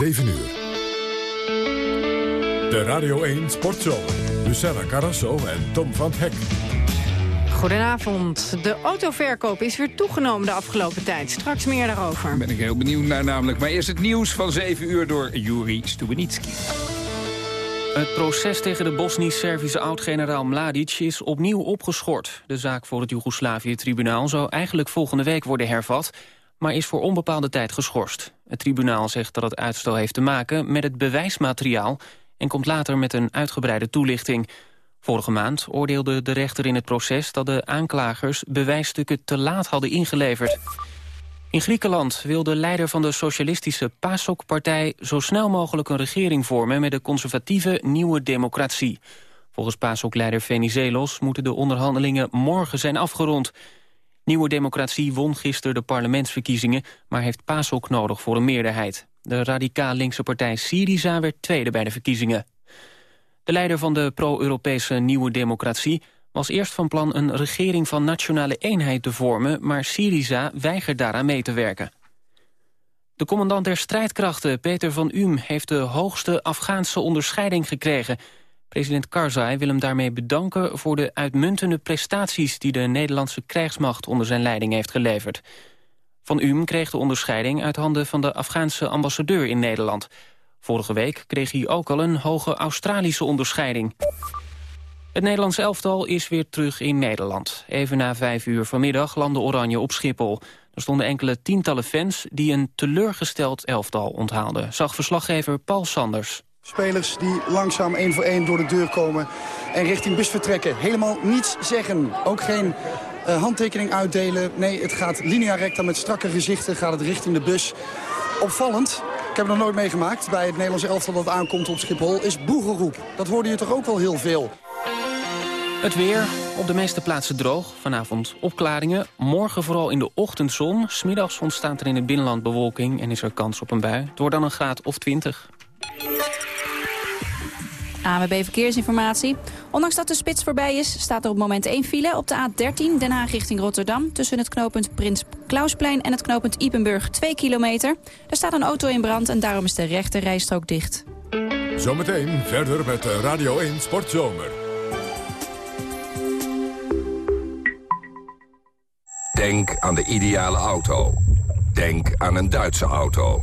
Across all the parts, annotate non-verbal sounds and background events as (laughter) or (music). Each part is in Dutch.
7 uur. De Radio 1 Sportzomer. Lucella Carrasso en Tom van Hek. Goedenavond. De autoverkoop is weer toegenomen de afgelopen tijd. Straks meer daarover. Daar ben ik heel benieuwd naar namelijk. Maar eerst het nieuws van 7 uur door Juri Stubenitski. Het proces tegen de Bosnisch-Servische oud-generaal Mladic is opnieuw opgeschort. De zaak voor het Joegoslavië-tribunaal zou eigenlijk volgende week worden hervat... maar is voor onbepaalde tijd geschorst. Het tribunaal zegt dat het uitstel heeft te maken met het bewijsmateriaal... en komt later met een uitgebreide toelichting. Vorige maand oordeelde de rechter in het proces dat de aanklagers bewijsstukken te laat hadden ingeleverd. In Griekenland wil de leider van de socialistische PASOK-partij... zo snel mogelijk een regering vormen met de conservatieve Nieuwe Democratie. Volgens PASOK-leider Venizelos moeten de onderhandelingen morgen zijn afgerond. Nieuwe Democratie won gisteren de parlementsverkiezingen... maar heeft PASOK nodig voor een meerderheid. De radicaal linkse partij Syriza werd tweede bij de verkiezingen. De leider van de pro-Europese Nieuwe Democratie was eerst van plan een regering van nationale eenheid te vormen... maar Syriza weigert daaraan mee te werken. De commandant der strijdkrachten, Peter van Uhm... heeft de hoogste Afghaanse onderscheiding gekregen. President Karzai wil hem daarmee bedanken... voor de uitmuntende prestaties die de Nederlandse krijgsmacht... onder zijn leiding heeft geleverd. Van Uhm kreeg de onderscheiding uit handen van de Afghaanse ambassadeur in Nederland. Vorige week kreeg hij ook al een hoge Australische onderscheiding. Het Nederlandse elftal is weer terug in Nederland. Even na vijf uur vanmiddag landde Oranje op Schiphol. Er stonden enkele tientallen fans die een teleurgesteld elftal onthaalden. Zag verslaggever Paul Sanders. Spelers die langzaam één voor één door de deur komen en richting bus vertrekken. Helemaal niets zeggen. Ook geen uh, handtekening uitdelen. Nee, het gaat linea recta met strakke gezichten gaat het richting de bus. Opvallend, ik heb het nog nooit meegemaakt bij het Nederlandse elftal dat aankomt op Schiphol, is boegeroep. Dat hoorde je toch ook wel heel veel. Het weer, op de meeste plaatsen droog. Vanavond opklaringen. Morgen vooral in de ochtendzon. Smiddags ontstaat er in het binnenland bewolking en is er kans op een bui. Wordt dan een graad of 20. AWB Verkeersinformatie. Ondanks dat de spits voorbij is, staat er op moment 1 file op de A13 Den Haag richting Rotterdam. Tussen het knooppunt Prins Klausplein en het knooppunt Ipenburg 2 kilometer. Er staat een auto in brand en daarom is de rechte rijstrook dicht. Zometeen verder met Radio 1 Sportzomer. Denk aan de ideale auto. Denk aan een Duitse auto.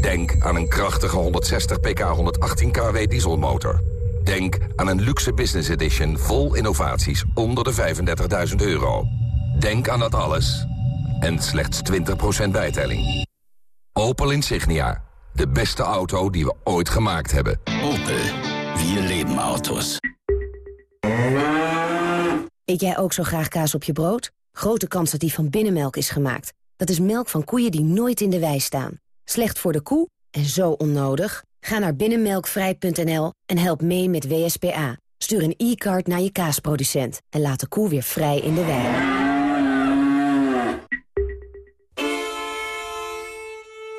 Denk aan een krachtige 160 pk 118 kW dieselmotor. Denk aan een luxe business edition vol innovaties onder de 35.000 euro. Denk aan dat alles. En slechts 20% bijtelling. Opel Insignia. De beste auto die we ooit gemaakt hebben. Opel. Vier leven auto's. Eet jij ook zo graag kaas op je brood? Grote kans dat die van binnenmelk is gemaakt. Dat is melk van koeien die nooit in de wei staan. Slecht voor de koe en zo onnodig? Ga naar binnenmelkvrij.nl en help mee met WSPA. Stuur een e-card naar je kaasproducent en laat de koe weer vrij in de wei.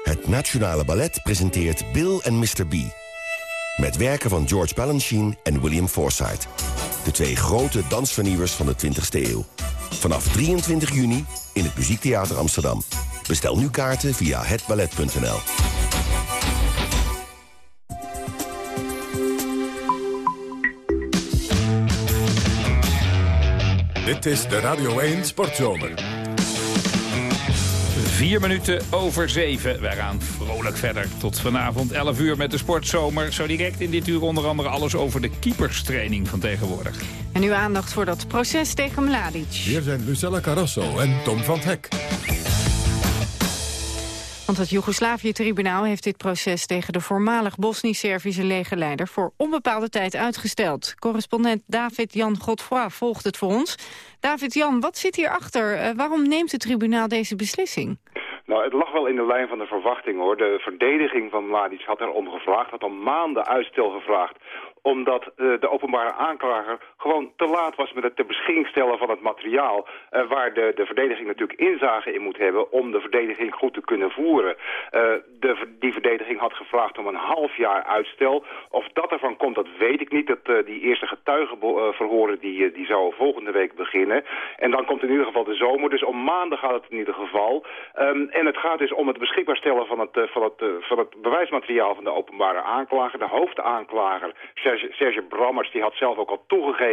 Het Nationale Ballet presenteert Bill en Mr. B. Met werken van George Balanchine en William Forsythe. De twee grote dansvernieuwers van de 20e eeuw. Vanaf 23 juni in het Muziektheater Amsterdam. Bestel nu kaarten via hetballet.nl. Dit is de Radio 1 Sportzomer. Vier minuten over zeven. Wij gaan vrolijk verder tot vanavond 11 uur met de Sportzomer. Zo direct in dit uur onder andere alles over de keeperstraining van tegenwoordig. En uw aandacht voor dat proces tegen Mladic. Hier zijn Lucella Carrasso en Tom van Hek. Want het Joegoslavië-tribunaal heeft dit proces tegen de voormalig Bosnisch-Servische legerleider voor onbepaalde tijd uitgesteld. Correspondent David-Jan Godfroy volgt het voor ons. David-Jan, wat zit hierachter? Uh, waarom neemt het tribunaal deze beslissing? Nou, het lag wel in de lijn van de verwachting hoor. De verdediging van Mladic had erom gevraagd, had al maanden uitstel gevraagd omdat uh, de openbare aanklager gewoon te laat was met het ter beschikking stellen van het materiaal... Uh, waar de, de verdediging natuurlijk inzage in moet hebben om de verdediging goed te kunnen voeren. Uh, de, die verdediging had gevraagd om een half jaar uitstel. Of dat ervan komt, dat weet ik niet. Dat, die eerste getuigenverhoren die, die zou volgende week beginnen. En dan komt in ieder geval de zomer. Dus om maandag gaat het in ieder geval. Um, en het gaat dus om het beschikbaar stellen van het, van het, van het bewijsmateriaal van de openbare aanklager. De hoofdaanklager, Serge, Serge Brammers, die had zelf ook al toegegeven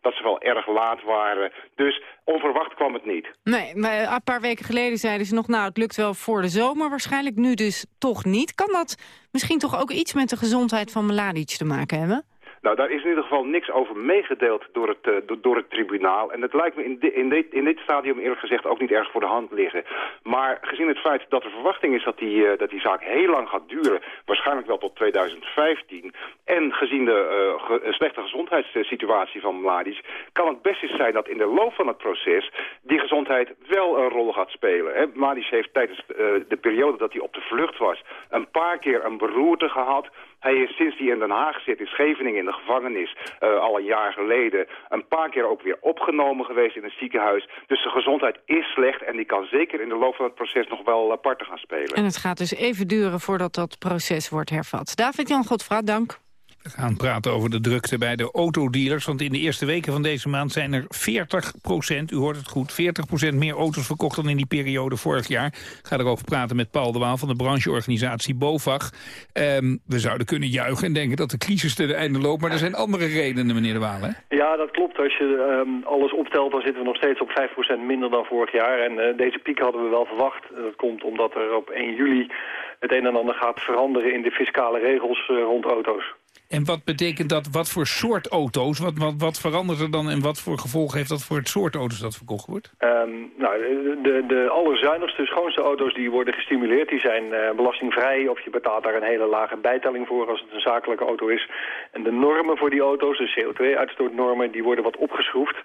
dat ze wel erg laat waren. Dus onverwacht kwam het niet. Nee, maar een paar weken geleden zeiden ze nog, nou het lukt wel voor de zomer waarschijnlijk. Nu dus toch niet. Kan dat misschien toch ook iets met de gezondheid van Mladic te maken hebben? Nou, daar is in ieder geval niks over meegedeeld door het, uh, door het tribunaal. En het lijkt me in, in, dit, in dit stadium eerlijk gezegd ook niet erg voor de hand liggen. Maar gezien het feit dat de verwachting is dat die, uh, dat die zaak heel lang gaat duren... waarschijnlijk wel tot 2015... en gezien de ge slechte gezondheidssituatie van Mladic... kan het best eens zijn dat in de loop van het proces... die gezondheid wel een rol gaat spelen. Hè? Heeft tijdens de periode dat hij op de vlucht was... een paar keer een beroerte gehad... Hij is sinds hij in Den Haag zit in Scheveningen in de gevangenis, uh, al een jaar geleden, een paar keer ook weer opgenomen geweest in een ziekenhuis. Dus de gezondheid is slecht en die kan zeker in de loop van het proces nog wel apart gaan spelen. En het gaat dus even duren voordat dat proces wordt hervat. David-Jan Godfra, dank. We gaan praten over de drukte bij de autodealers. Want in de eerste weken van deze maand zijn er 40 procent, u hoort het goed... 40 procent meer auto's verkocht dan in die periode vorig jaar. Ik ga erover praten met Paul de Waal van de brancheorganisatie BOVAG. Um, we zouden kunnen juichen en denken dat de crisis ten einde loopt... maar er zijn andere redenen, meneer de Waal, hè? Ja, dat klopt. Als je um, alles optelt, dan zitten we nog steeds op 5 procent minder dan vorig jaar. En uh, deze piek hadden we wel verwacht. Dat komt omdat er op 1 juli het een en ander gaat veranderen in de fiscale regels uh, rond auto's. En wat betekent dat, wat voor soort auto's, wat, wat, wat verandert er dan en wat voor gevolgen heeft dat voor het soort auto's dat verkocht wordt? Um, nou, de, de allerzuinigste, schoonste auto's die worden gestimuleerd, die zijn uh, belastingvrij of je betaalt daar een hele lage bijtelling voor als het een zakelijke auto is. En de normen voor die auto's, de CO2-uitstootnormen, die worden wat opgeschroefd,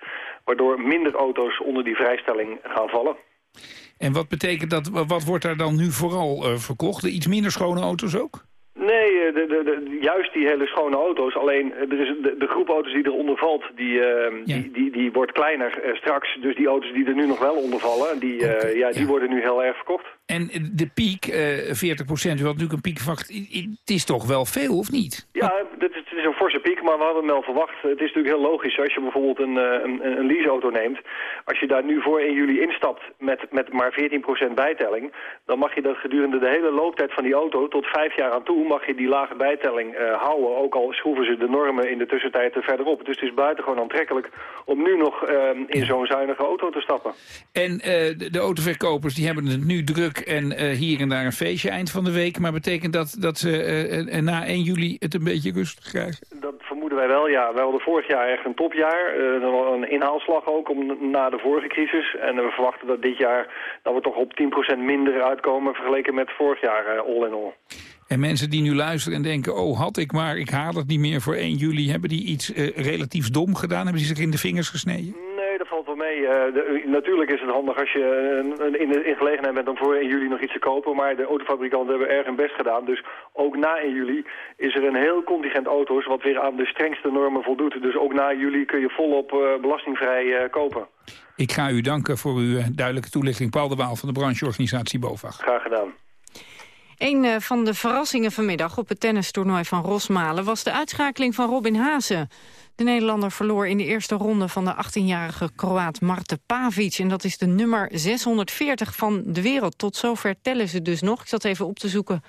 waardoor minder auto's onder die vrijstelling gaan vallen. En wat betekent dat, wat wordt daar dan nu vooral uh, verkocht? De iets minder schone auto's ook? Nee, de, de, de, juist die hele schone auto's. Alleen er is de, de groep auto's die eronder valt, die, uh, ja. die, die, die wordt kleiner uh, straks. Dus die auto's die er nu nog wel onder vallen, die, uh, okay, ja, die ja. worden nu heel erg verkocht. En de piek, 40 procent, u had natuurlijk een piek. Het is toch wel veel, of niet? Ja, het is een forse piek, maar we hadden hem wel verwacht. Het is natuurlijk heel logisch als je bijvoorbeeld een, een, een leaseauto neemt. Als je daar nu voor 1 juli instapt met, met maar 14 procent bijtelling... dan mag je dat gedurende de hele looptijd van die auto tot vijf jaar aan toe... mag je die lage bijtelling uh, houden. Ook al schroeven ze de normen in de tussentijd er verder op. Dus het is buitengewoon aantrekkelijk om nu nog uh, in zo'n zuinige auto te stappen. En uh, de, de, autoverkopers die hebben het nu druk en hier en daar een feestje eind van de week. Maar betekent dat dat ze na 1 juli het een beetje rustig krijgen? Dat vermoeden wij wel, ja. Wij hadden vorig jaar echt een topjaar. een inhaalslag ook om, na de vorige crisis. En we verwachten dat dit jaar dat we toch op 10% minder uitkomen vergeleken met vorig jaar all in all. En mensen die nu luisteren en denken, oh had ik maar, ik haal het niet meer voor 1 juli. Hebben die iets uh, relatief dom gedaan? Hebben die zich in de vingers gesneden? Nee, dat valt wel mee. Uh, de, natuurlijk is het handig als je uh, in, de, in gelegenheid bent om voor 1 juli nog iets te kopen. Maar de autofabrikanten hebben erg hun best gedaan. Dus ook na 1 juli is er een heel contingent auto's wat weer aan de strengste normen voldoet. Dus ook na juli kun je volop belastingvrij kopen. Ik ga u danken voor uw duidelijke toelichting. Paul de Waal van de brancheorganisatie BOVAG. Graag gedaan. Een van de verrassingen vanmiddag op het tennistoernooi van Rosmalen... was de uitschakeling van Robin Haase. De Nederlander verloor in de eerste ronde van de 18-jarige Kroaat Marte Pavic. En dat is de nummer 640 van de wereld. Tot zover tellen ze dus nog. Ik zat even op te zoeken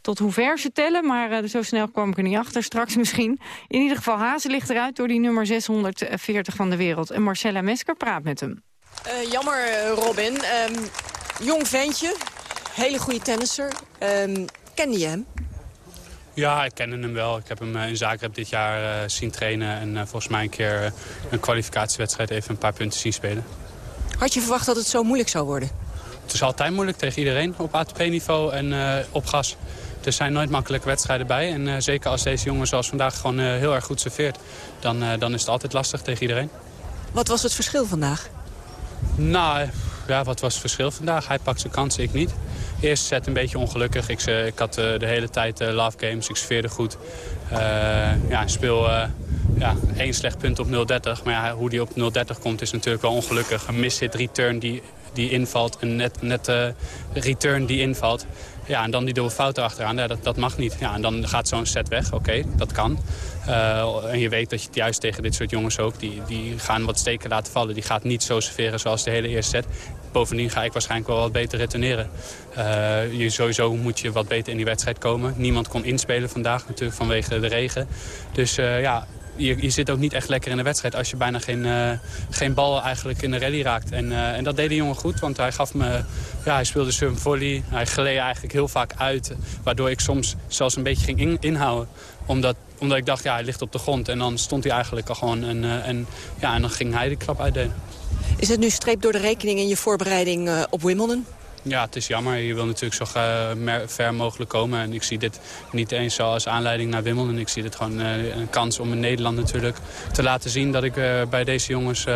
tot hoe ver ze tellen, maar uh, zo snel kwam ik er niet achter, straks misschien. In ieder geval, Haase ligt eruit door die nummer 640 van de wereld. En Marcella Mesker praat met hem. Uh, jammer, Robin. Um, jong ventje, hele goede tennisser. Um, kende je hem? Ja, ik kende hem wel. Ik heb hem in Zagreb dit jaar uh, zien trainen. En uh, volgens mij een keer een kwalificatiewedstrijd even een paar punten zien spelen. Had je verwacht dat het zo moeilijk zou worden? Het is altijd moeilijk tegen iedereen op ATP-niveau en op gas. Er zijn nooit makkelijke wedstrijden bij. En zeker als deze jongen zoals vandaag gewoon heel erg goed serveert... Dan, dan is het altijd lastig tegen iedereen. Wat was het verschil vandaag? Nou, ja, wat was het verschil vandaag? Hij pakt zijn kansen, ik niet. Eerste set een beetje ongelukkig. Ik, ik had de hele tijd love games, ik sfeerde goed. ja, speel ja, één slecht punt op 0.30. Maar ja, hoe die op 0.30 komt is natuurlijk wel ongelukkig. Een miss-hit return die, die invalt, een net, net return die invalt. Ja, en dan die dubbele fout erachteraan, ja, dat, dat mag niet. Ja, en dan gaat zo'n set weg, oké, dat kan. En je weet dat je het juist tegen dit soort jongens ook, die, die gaan wat steken laten vallen. Die gaat niet zo serveren zoals de hele eerste set. Bovendien ga ik waarschijnlijk wel wat beter retourneren. Uh, je, sowieso moet je wat beter in die wedstrijd komen. Niemand kon inspelen vandaag natuurlijk vanwege de regen. Dus uh, ja, je, je, zit ook niet echt lekker in de wedstrijd als je bijna geen, uh, geen bal eigenlijk in de rally raakt. En, en dat deed de jongen goed, want hij gaf me, ja, hij speelde surf volley. Hij gleed eigenlijk heel vaak uit, waardoor ik soms zelfs een beetje ging in, inhouden. Omdat, omdat ik dacht, ja, hij ligt op de grond. En dan stond hij eigenlijk al gewoon en, en, ja, en dan ging hij de klap uitdelen. Is het nu streep door de rekening in je voorbereiding op Wimbledon? Ja, het is jammer. Je wil natuurlijk zo ver mogelijk komen. En ik zie dit niet eens zo als aanleiding naar Wimbledon. Ik zie dit gewoon uh, een kans om in Nederland natuurlijk te laten zien... dat ik bij deze jongens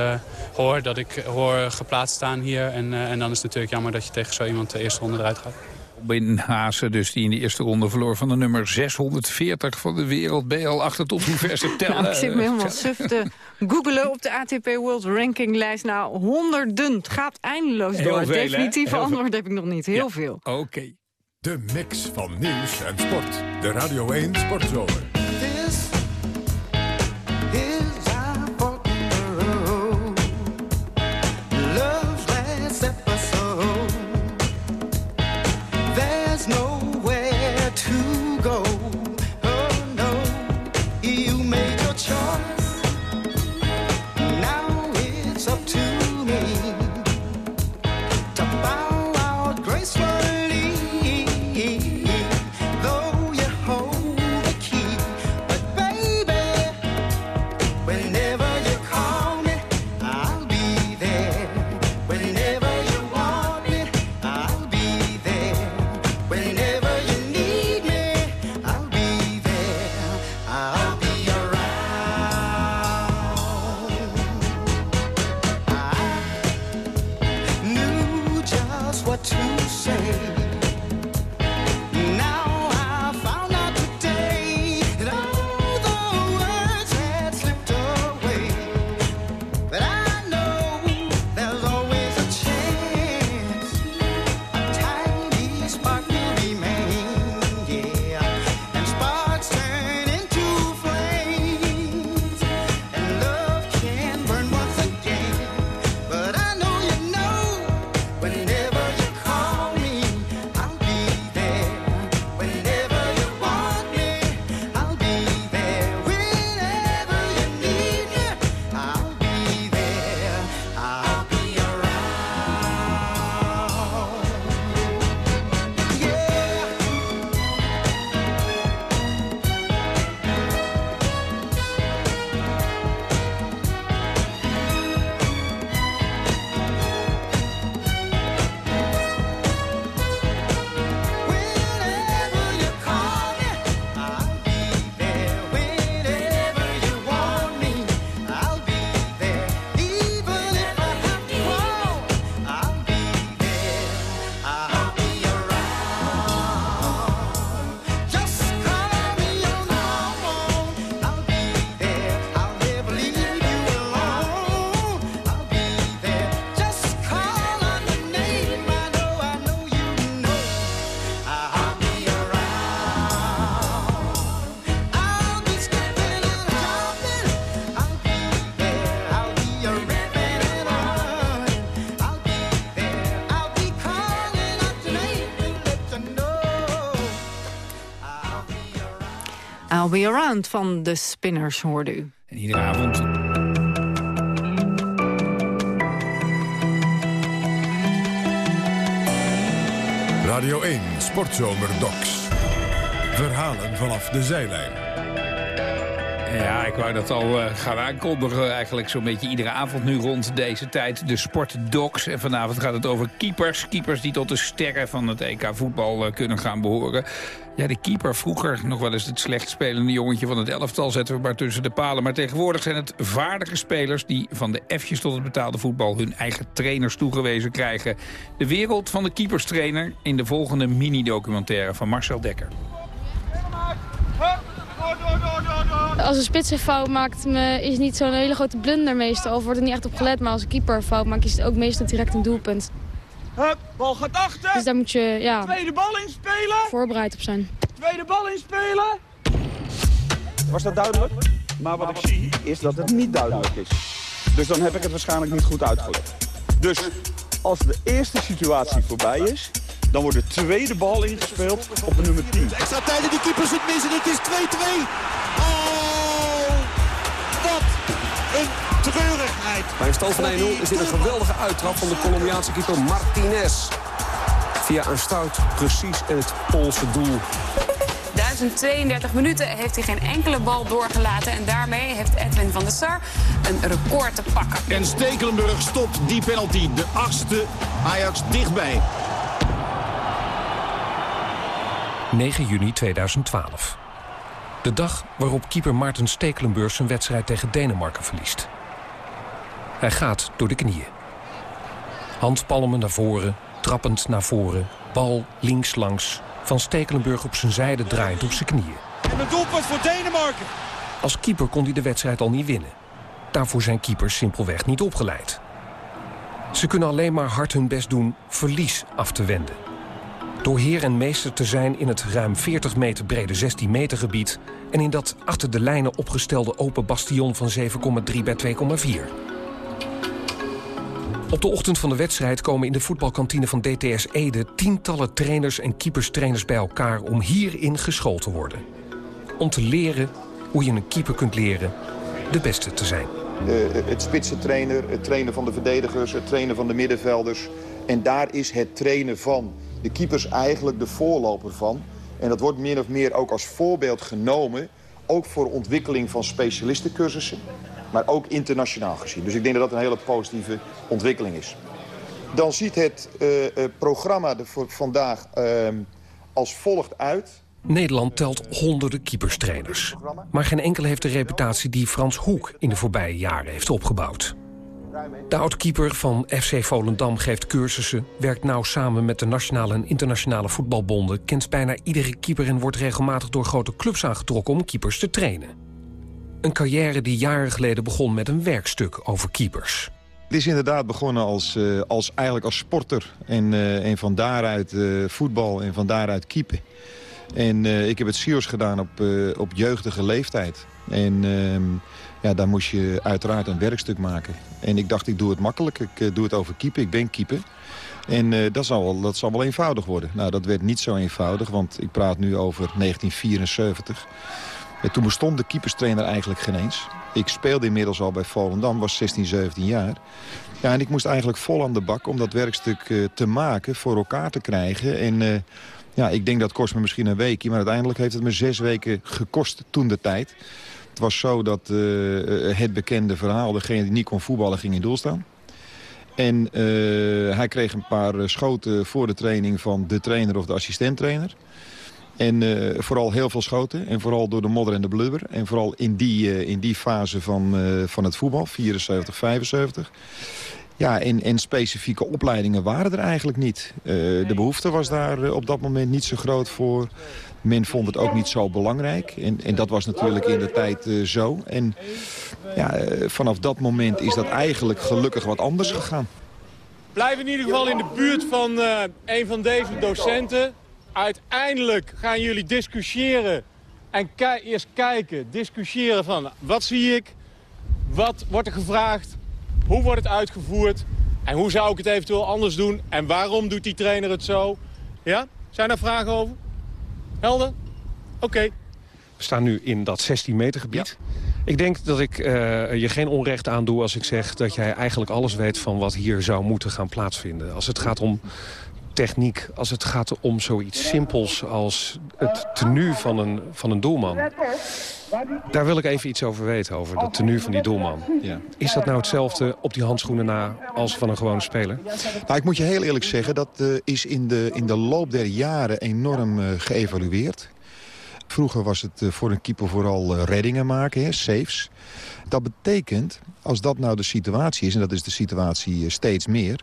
hoor, dat ik hoor geplaatst staan hier. En, en dan is het natuurlijk jammer dat je tegen zo iemand de eerste ronde eruit gaat. Robin Haase, dus die in de eerste ronde verloor van de nummer 640 van de wereld. Ben je al achter tot hoe ver ze (laughs) tellen? Nou, ik zit me helemaal suf te (laughs) googelen op de ATP World Ranking lijst. Nou, honderden. Het gaat eindeloos door. Heel Definitief antwoord heb ik nog niet. Heel veel. Oké. De mix van nieuws en sport. De Radio 1 Sportzomer. Around van de Spinners hoorde u. En iedere avond... Radio 1 Sportzomer Docs. Verhalen vanaf de zijlijn. Ja, ik wou dat al uh, gaan aankondigen. Eigenlijk zo'n beetje iedere avond nu rond deze tijd. De sportdocs. En vanavond gaat het over keepers. Keepers die tot de sterren van het EK voetbal uh, kunnen gaan behoren. Ja, de keeper vroeger nog wel eens het slecht spelende jongetje van het elftal... zetten we maar tussen de palen. Maar tegenwoordig zijn het vaardige spelers... die van de F'jes tot het betaalde voetbal hun eigen trainers toegewezen krijgen. De wereld van de keeperstrainer in de volgende mini-documentaire van Marcel Dekker. Als een spits een fout maakt, is niet zo'n hele grote blunder meestal. Of wordt er niet echt op gelet. Maar als een keeper een fout maakt, is het ook meestal direct een doelpunt. Hup, bal gaat achter. Dus daar moet je ja, Tweede bal inspelen. voorbereid op zijn. Tweede bal inspelen. Was dat duidelijk? Maar wat ik zie is dat het niet duidelijk is. Dus dan heb ik het waarschijnlijk niet goed uitgelegd. Dus als de eerste situatie voorbij is, dan wordt de tweede bal ingespeeld op de nummer 10. Extra tijd en die keeper zit mis en het is 2-2. Oh, wat een treurigheid. Bij een stand van 1-0 is dit een geweldige uittrap van de Colombiaanse keeper Martinez. Via een stout precies in het Poolse doel. 1032 minuten heeft hij geen enkele bal doorgelaten. En daarmee heeft Edwin van der Sar een record te pakken. En Stekelenburg stopt die penalty. De achtste Ajax dichtbij. 9 juni 2012. De dag waarop keeper Maarten Stekelenburg zijn wedstrijd tegen Denemarken verliest. Hij gaat door de knieën. Handpalmen naar voren, trappend naar voren, bal links langs. Van Stekelenburg op zijn zijde draaiend op zijn knieën. En een doelpunt voor Denemarken. Als keeper kon hij de wedstrijd al niet winnen. Daarvoor zijn keepers simpelweg niet opgeleid. Ze kunnen alleen maar hard hun best doen verlies af te wenden. Door heer en meester te zijn in het ruim 40 meter brede 16 meter gebied... en in dat achter de lijnen opgestelde open bastion van 7,3 bij 2,4. Op de ochtend van de wedstrijd komen in de voetbalkantine van DTS Ede... tientallen trainers en keeperstrainers bij elkaar om hierin geschoold te worden. Om te leren hoe je een keeper kunt leren de beste te zijn. Uh, het spitsen trainer, het trainen van de verdedigers, het trainen van de middenvelders. En daar is het trainen van de keepers eigenlijk de voorloper van. En dat wordt meer of meer ook als voorbeeld genomen... ook voor ontwikkeling van specialistencursussen, maar ook internationaal gezien. Dus ik denk dat dat een hele positieve ontwikkeling is. Dan ziet het uh, uh, programma voor vandaag uh, als volgt uit... Nederland telt honderden keeperstrainers. Maar geen enkele heeft de reputatie die Frans Hoek in de voorbije jaren heeft opgebouwd. De oud-keeper van FC Volendam geeft cursussen... werkt nauw samen met de nationale en internationale voetbalbonden... kent bijna iedere keeper en wordt regelmatig door grote clubs aangetrokken... om keepers te trainen. Een carrière die jaren geleden begon met een werkstuk over keepers. Het is inderdaad begonnen als, uh, als, eigenlijk als sporter. En, en van daaruit uh, voetbal en van daaruit keepen. En ik heb het SIOS gedaan op, op jeugdige leeftijd. En ehm, ja, daar moest je uiteraard een werkstuk maken. En ik dacht, ik doe het makkelijk. Ik uh, doe het over keeper. Ik ben keeper. En uh, dat, zal wel, dat zal wel eenvoudig worden. Nou, dat werd niet zo eenvoudig, want ik praat nu over 1974. En toen bestond de keeperstrainer eigenlijk geen eens. Ik speelde inmiddels al bij Volendam, was 16, 17 jaar. Ja, en ik moest eigenlijk vol aan de bak om dat werkstuk uh, te maken, voor elkaar te krijgen. En ja, ik denk dat kost me misschien een weekje, maar uiteindelijk heeft het me zes weken gekost toen de tijd. Het was zo dat uh, het bekende verhaal, degene die niet kon voetballen, ging in doel staan. En uh, hij kreeg een paar schoten voor de training van de trainer of de assistenttrainer. En uh, vooral heel veel schoten. En vooral door de modder en de blubber. En vooral in die, in die fase van, van het voetbal, 74, 75. Ja, en, en specifieke opleidingen waren er eigenlijk niet. de behoefte was daar op dat moment niet zo groot voor. Men vond het ook niet zo belangrijk. En, en dat was natuurlijk in de tijd uh, zo. En ja, uh, vanaf dat moment is dat eigenlijk gelukkig wat anders gegaan. Blijf in ieder geval in de buurt van uh, een van deze docenten. Uiteindelijk gaan jullie discussiëren. En eerst kijken, discussiëren van wat zie ik? Wat wordt er gevraagd? Hoe wordt het uitgevoerd? En hoe zou ik het eventueel anders doen? En waarom doet die trainer het zo? Ja? Zijn er vragen over? Helder? Oké. Okay. We staan nu in dat 16 meter gebied. Ja. Ik denk dat ik uh, je geen onrecht aandoe als ik zeg dat jij eigenlijk alles weet van wat hier zou moeten gaan plaatsvinden. Als het gaat om techniek als het gaat om zoiets simpels als het tenue van een, van een doelman. Daar wil ik even iets over weten, over dat tenue van die doelman. Ja. Is dat nou hetzelfde op die handschoenen na als van een gewone speler? Nou, ik moet je heel eerlijk zeggen, dat uh, is in de, in de loop der jaren enorm uh, geëvalueerd. Vroeger was het uh, voor een keeper vooral reddingen maken, hè, saves. Dat betekent, als dat nou de situatie is, en dat is de situatie steeds meer...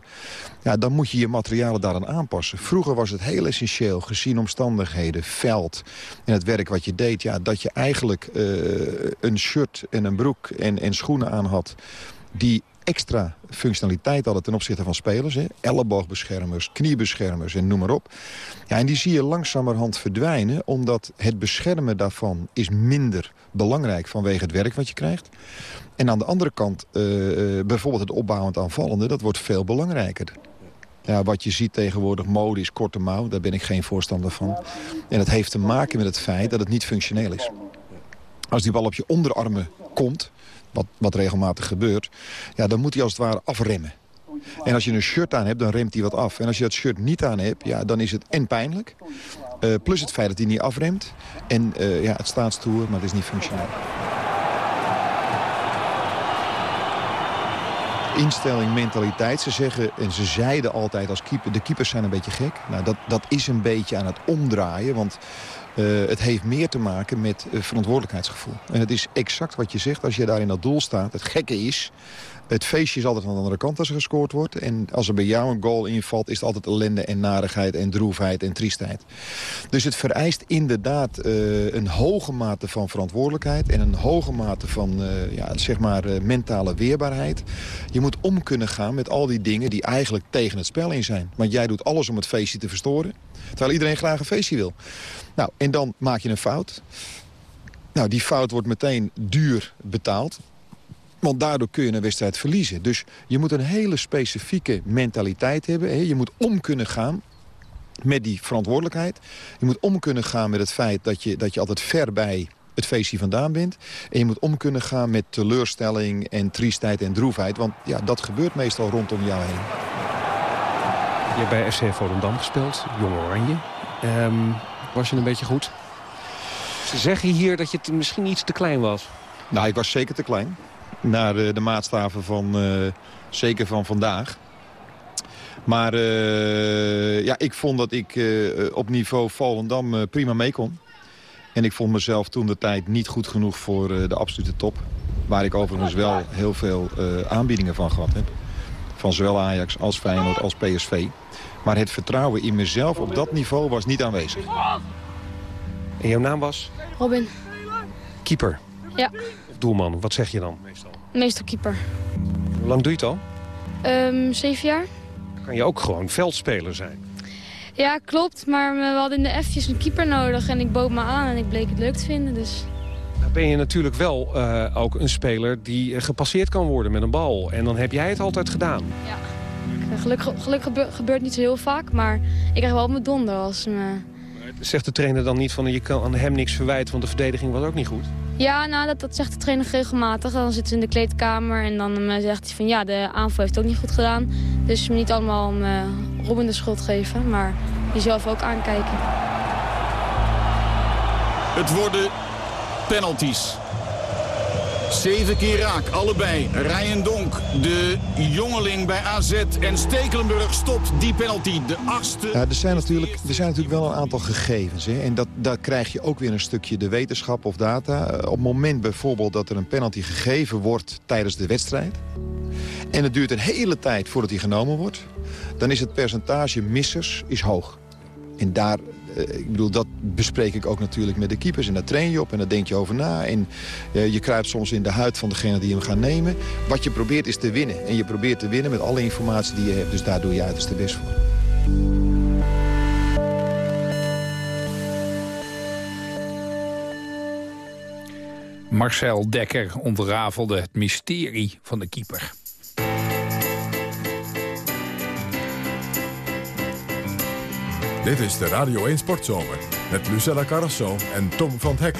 Ja, dan moet je je materialen daaraan aanpassen. Vroeger was het heel essentieel, gezien omstandigheden, veld en het werk wat je deed... Ja, dat je eigenlijk een shirt en een broek en, en schoenen aan had die extra functionaliteit hadden ten opzichte van spelers. Hè? Elleboogbeschermers, kniebeschermers en noem maar op. Ja, en die zie je langzamerhand verdwijnen... omdat het beschermen daarvan is minder belangrijk vanwege het werk wat je krijgt. En aan de andere kant, uh, bijvoorbeeld het opbouwend aanvallende... dat wordt veel belangrijker. Ja, wat je ziet tegenwoordig, mode is korte mouw. Daar ben ik geen voorstander van. En dat heeft te maken met het feit dat het niet functioneel is. Als die bal op je onderarmen komt, wat, wat regelmatig gebeurt... Ja, dan moet hij als het ware afremmen. En als je een shirt aan hebt, dan remt hij wat af. En als je dat shirt niet aan hebt, ja, dan is het en pijnlijk... Uh, plus het feit dat hij niet afremt. En uh, ja, het staat stoer, maar het is niet functioneel. instelling, mentaliteit. Ze zeggen, en ze zeiden altijd als keeper... de keepers zijn een beetje gek. Nou, dat, dat is een beetje aan het omdraaien. Want uh, het heeft meer te maken met uh, verantwoordelijkheidsgevoel. En het is exact wat je zegt als je daar in dat doel staat. Het gekke is, het feestje is altijd aan de andere kant als er gescoord wordt. En als er bij jou een goal invalt, is het altijd ellende en narigheid en droefheid en triestheid. Dus het vereist inderdaad uh, een hoge mate van verantwoordelijkheid... en een hoge mate van uh, ja, zeg maar, uh, mentale weerbaarheid. Je moet om kunnen gaan met al die dingen die eigenlijk tegen het spel in zijn. Want jij doet alles om het feestje te verstoren. Terwijl iedereen graag een feestje wil. Nou, en dan maak je een fout. Nou, die fout wordt meteen duur betaald. Want daardoor kun je een wedstrijd verliezen. Dus je moet een hele specifieke mentaliteit hebben. Je moet om kunnen gaan met die verantwoordelijkheid. Je moet om kunnen gaan met het feit dat je, dat je altijd ver bij het feestje vandaan bent. En je moet om kunnen gaan met teleurstelling en triestheid en droefheid. Want ja, dat gebeurt meestal rondom jou heen. Je hebt bij FC Volendam gespeeld, Jong Oranje. Um, was je een beetje goed? Ze zeggen hier dat je misschien iets te klein was. Nou, ik was zeker te klein naar de, de maatstaven van, uh, zeker van vandaag. Maar uh, ja, ik vond dat ik uh, op niveau Volendam prima mee kon. En ik vond mezelf toen de tijd niet goed genoeg voor de absolute top. Waar ik overigens wel heel veel aanbiedingen van gehad heb. Van zowel Ajax als Feyenoord als PSV. Maar het vertrouwen in mezelf op dat niveau was niet aanwezig. En jouw naam was? Robin. Keeper? Ja. Of doelman, wat zeg je dan? Meestal keeper. Hoe lang doe je het al? Um, zeven jaar. Dan kan je ook gewoon veldspeler zijn. Ja, klopt. Maar we hadden in de F'tjes een keeper nodig. En ik bood me aan en ik bleek het leuk te vinden. Dus... Nou ben je natuurlijk wel uh, ook een speler die gepasseerd kan worden met een bal. En dan heb jij het altijd gedaan. Ja. Gelukkig, gelukkig gebeurt niet zo heel vaak. Maar ik krijg wel op mijn donder als me... Zegt de trainer dan niet van je kan aan hem niks verwijten... want de verdediging was ook niet goed? Ja, nou, dat, zegt de trainer regelmatig. Dan zitten ze in de kleedkamer en dan uh, zegt hij van... ja, de aanval heeft ook niet goed gedaan. Dus niet allemaal om uh, Robin de schuld geven, maar jezelf ook aankijken. Het worden penalties. Zeven keer raak, allebei. Ryan Donk, de jongeling bij AZ. En Stekelenburg stopt die penalty, de achtste. Ja, er, zijn natuurlijk, er zijn natuurlijk wel een aantal gegevens. Hè? En dat, daar krijg je ook weer een stukje de wetenschap of data. Op het moment bijvoorbeeld dat er een penalty gegeven wordt tijdens de wedstrijd... en het duurt een hele tijd voordat die genomen wordt... dan is het percentage missers is hoog. En daar, ik bedoel, dat bespreek ik ook natuurlijk met de keepers. En daar train je op en daar denk je over na. En uh, je kruipt soms in de huid van degene die hem gaan nemen. Wat je probeert is te winnen. En je probeert te winnen met alle informatie die je hebt. Dus daar doe je uiterst de best voor. Marcel Dekker ontrafelde het mysterie van de keeper. Dit is de Radio 1 Sportzomer met Lucella Carrasso en Tom van Hek.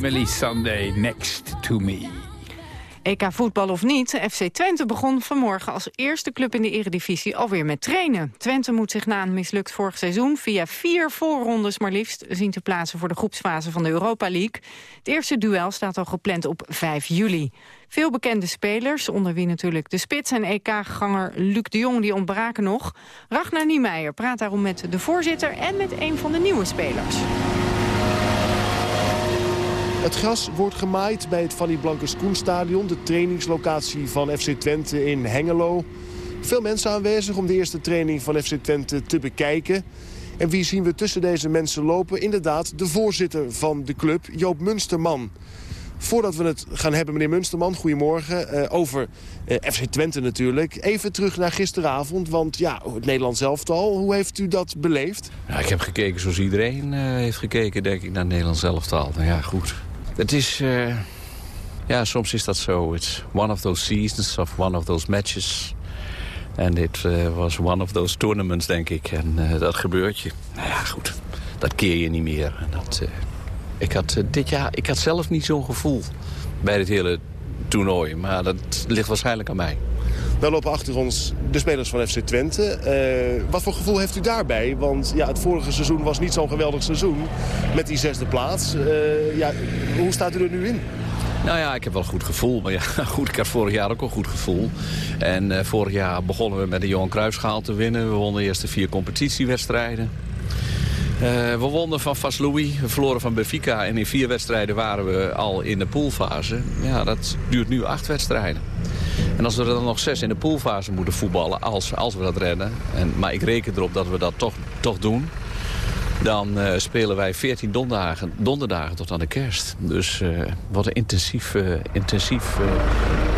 Emily Sunday, Next to Me. EK voetbal of niet, FC Twente begon vanmorgen als eerste club in de eredivisie alweer met trainen. Twente moet zich na een mislukt vorig seizoen via vier voorrondes maar liefst zien te plaatsen voor de groepsfase van de Europa League. Het eerste duel staat al gepland op 5 juli. Veel bekende spelers, onder wie natuurlijk de spits en EK-ganger Luc de Jong, die ontbraken nog. Ragnar Niemeyer praat daarom met de voorzitter en met een van de nieuwe spelers. Het gras wordt gemaaid bij het Fanny Blankers Koenstadion... de trainingslocatie van FC Twente in Hengelo. Veel mensen aanwezig om de eerste training van FC Twente te bekijken. En wie zien we tussen deze mensen lopen? Inderdaad, de voorzitter van de club, Joop Munsterman. Voordat we het gaan hebben, meneer Munsterman, goedemorgen, uh, over uh, FC Twente natuurlijk. Even terug naar gisteravond, want ja, het Nederlands elftal, hoe heeft u dat beleefd? Ik heb gekeken zoals iedereen uh, heeft gekeken, denk ik, naar het Nederlands elftal. Nou ja, goed. Het is... Uh, ja, soms is dat zo. It's one of those seasons of one of those matches. En dit uh, was one of those tournaments, denk ik. En uh, dat gebeurt je. Nou ja, goed. Dat keer je niet meer. En dat, ik had dit jaar... Ik had zelf niet zo'n gevoel bij dit hele toernooi. Maar dat ligt waarschijnlijk aan mij. We lopen achter ons de spelers van FC Twente. Uh, wat voor gevoel heeft u daarbij? Want ja, het vorige seizoen was niet zo'n geweldig seizoen met die zesde plaats. Uh, ja, hoe staat u er nu in? Nou ja, ik heb wel een goed gevoel. Maar ja, (laughs) goed, ik had vorig jaar ook een goed gevoel. En uh, vorig jaar begonnen we met de Johan Cruijffschaal te winnen. We wonnen de eerste vier competitiewedstrijden. We wonnen van Vaslui, we verloren van Benfica en in vier wedstrijden waren we al in de poolfase. Ja, dat duurt nu acht wedstrijden. En als we er dan nog zes in de poolfase moeten voetballen, als, als we dat redden... En, maar ik reken erop dat we dat toch, toch doen... dan uh, spelen wij 14 donderdagen, donderdagen tot aan de kerst. Dus uh, wat een intensief, uh, intensief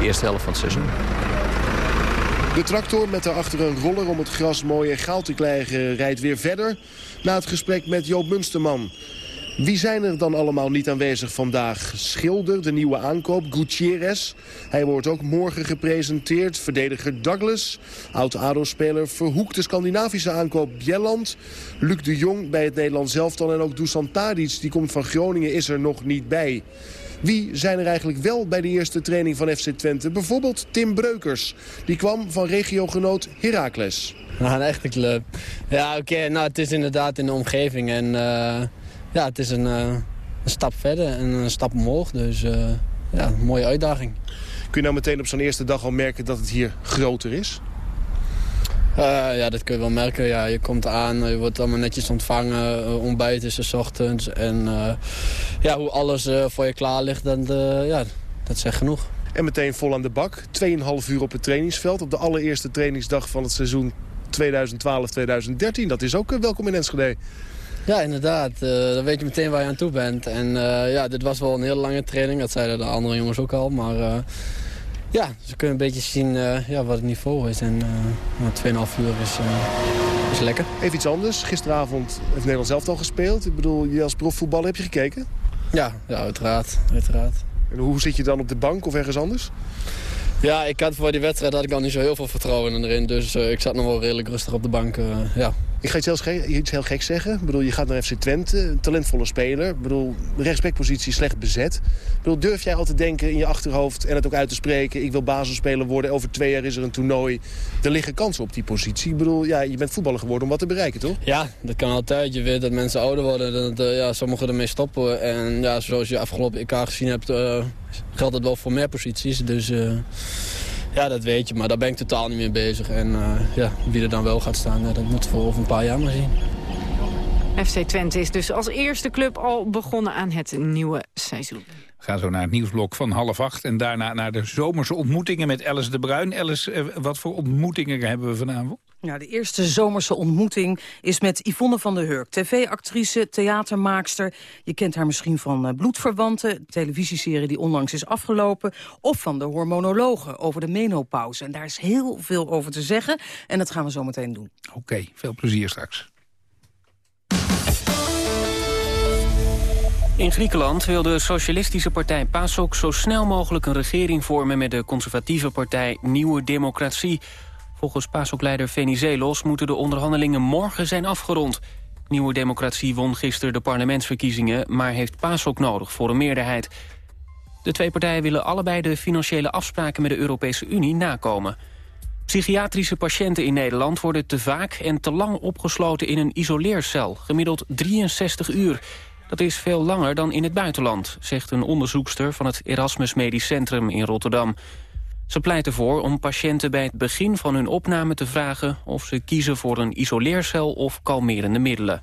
eerste helft van het seizoen. De tractor met daarachter een roller om het gras mooi en goud te krijgen rijdt weer verder... na het gesprek met Joop Munsterman. Wie zijn er dan allemaal niet aanwezig vandaag? Schilder, de nieuwe aankoop, Gutierrez. Hij wordt ook morgen gepresenteerd. Verdediger Douglas, oud-ADO-speler Verhoek, de Scandinavische aankoop Bjelland. Luc de Jong bij het Nederlands elftal en ook Dusan Tadic, die komt van Groningen, is er nog niet bij. Wie zijn er eigenlijk wel bij de eerste training van FC Twente? Bijvoorbeeld Tim Breukers. Die kwam van regiogenoot Heracles. Nou, een echte club. Ja, oké. nou, het is inderdaad in de omgeving. En uh, ja, het is een, uh, een, stap verder en een stap omhoog. Dus uh, ja, een mooie uitdaging. Kun je nou meteen op zo'n eerste dag al merken dat het hier groter is? Uh, ja, dat kun je wel merken. Ja, je komt aan, je wordt allemaal netjes ontvangen. Ontbijt is er ochtends. En uh, ja, hoe alles voor je klaar ligt, dan, ja, dat zegt genoeg. En meteen vol aan de bak. 2,5 uur op het trainingsveld. Op de allereerste trainingsdag van het seizoen 2012-2013. Dat is ook welkom in Enschede. Ja, inderdaad. dan weet je meteen waar je aan toe bent. En ja, dit was wel een hele lange training. Dat zeiden de andere jongens ook al. Maar ja, ze kunnen een beetje zien ja, wat het niveau is. En uh, 2,5 uur is, is lekker. Even iets anders. Gisteravond heeft Nederland zelf al gespeeld. Ik bedoel, je als profvoetballer heb je gekeken? Ja, ja uiteraard, uiteraard. En hoe zit je dan op de bank of ergens anders? Ja, ik had voor die wedstrijd had ik al niet zo heel veel vertrouwen erin. Dus ik zat nog wel redelijk rustig op de bank. ja. Ik ga iets heel, ge iets heel geks zeggen. Ik bedoel, je gaat naar FC Twente, een talentvolle speler. Ik bedoel, rechtsbackpositie slecht bezet. Bedoel, durf jij al te denken in je achterhoofd en het ook uit te spreken... ik wil basisspeler worden, over twee jaar is er een toernooi. Er liggen kansen op die positie. Ik bedoel, ja, je bent voetballer geworden om wat te bereiken, toch? Ja, dat kan altijd. Je weet dat mensen ouder worden. Dat uh, ja, sommigen ermee stoppen. En ja, zoals je afgelopen EK gezien hebt, uh, geldt het wel voor meer posities. Dus... Uh, ja, dat weet je, maar daar ben ik totaal niet mee bezig. En uh, ja, wie er dan wel gaat staan, dat moeten we over een paar jaar maar zien. FC Twente is dus als eerste club al begonnen aan het nieuwe seizoen. We gaan zo naar het nieuwsblok van half acht en daarna naar de zomerse ontmoetingen met Alice de Bruin. Alice, uh, wat voor ontmoetingen hebben we vanavond? Ja, de eerste zomerse ontmoeting is met Yvonne van der Hurk. TV-actrice, theatermaakster. Je kent haar misschien van uh, Bloedverwanten, televisieserie die onlangs is afgelopen. Of van de hormonologen over de menopauze. En daar is heel veel over te zeggen. En dat gaan we zo meteen doen. Oké, okay, veel plezier straks. In Griekenland wil de socialistische partij PASOK zo snel mogelijk een regering vormen met de conservatieve partij Nieuwe Democratie. Volgens PASOK-leider Venizelos moeten de onderhandelingen morgen zijn afgerond. Nieuwe Democratie won gisteren de parlementsverkiezingen... maar heeft PASOK nodig voor een meerderheid. De twee partijen willen allebei de financiële afspraken met de Europese Unie nakomen. Psychiatrische patiënten in Nederland worden te vaak en te lang opgesloten in een isoleercel, gemiddeld 63 uur. Dat is veel langer dan in het buitenland, zegt een onderzoekster van het Erasmus Medisch Centrum in Rotterdam. Ze pleit ervoor om patiënten bij het begin van hun opname te vragen... of ze kiezen voor een isoleercel of kalmerende middelen.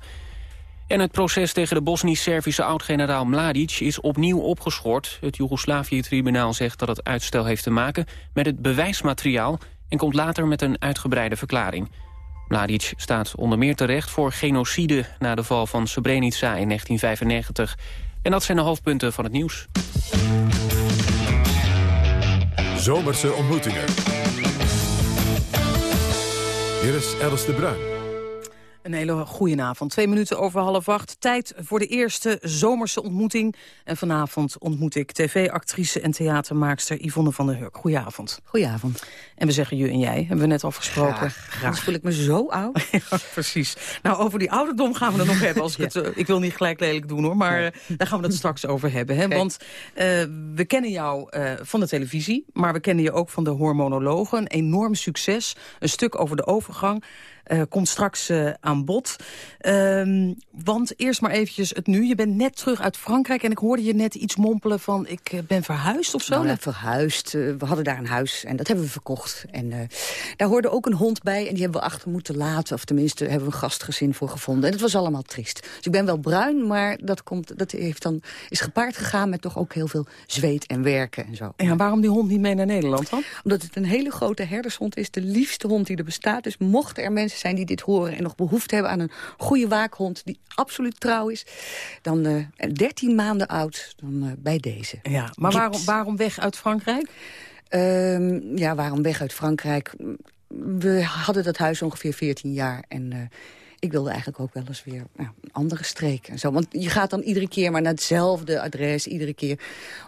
En het proces tegen de Bosnisch-Servische oud-generaal Mladic is opnieuw opgeschort. Het Joegoslavië-tribunaal zegt dat het uitstel heeft te maken met het bewijsmateriaal... en komt later met een uitgebreide verklaring. Mladic staat onder meer terecht voor genocide na de val van Srebrenica in 1995. En dat zijn de hoofdpunten van het nieuws. Zomerse ontmoetingen. Hier is Alice de Bruin. Een hele goede avond. Twee minuten over half acht. Tijd voor de eerste zomerse ontmoeting. En vanavond ontmoet ik tv-actrice en theatermaakster Yvonne van der Hurk. Goedenavond. Goedenavond. En we zeggen je en jij, hebben we net al gesproken. Graag. Graag. voel ik me zo oud. (laughs) ja, precies. Nou, over die ouderdom gaan we het nog hebben. Als ik, het, uh, ik wil niet gelijk lelijk doen hoor, maar uh, daar gaan we het straks over hebben. Hè? Want uh, we kennen jou van de televisie, maar we kennen je ook van de hormonologen. Een enorm succes, een stuk over de overgang. Uh, komt straks uh, aan bod. Uh, want eerst maar eventjes het nu. Je bent net terug uit Frankrijk en ik hoorde je net iets mompelen van... ik uh, ben verhuisd of zo. Nou, verhuisd. we hadden daar een huis en dat hebben we verkocht. En daar hoorde ook een hond bij en die hebben we achter moeten laten. Of tenminste hebben we een gastgezin voor gevonden. En het was allemaal triest. Dus ik ben wel bruin, maar dat, komt, dat heeft dan, is gepaard gegaan... met toch ook heel veel zweet en werken en zo. Ja, waarom die hond niet mee naar Nederland dan? Omdat het een hele grote herdershond is. De liefste hond die er bestaat. Dus mochten er mensen zijn die dit horen... en nog behoefte hebben aan een goede waakhond die absoluut trouw is... dan uh, 13 maanden oud, dan uh, bij deze. Ja, maar waarom, waarom weg uit Frankrijk? Uh, ja, waarom weg uit Frankrijk? We hadden dat huis ongeveer 14 jaar en... Uh, ik wilde eigenlijk ook wel eens weer nou, een andere streek. En zo. Want je gaat dan iedere keer maar naar hetzelfde adres. Iedere keer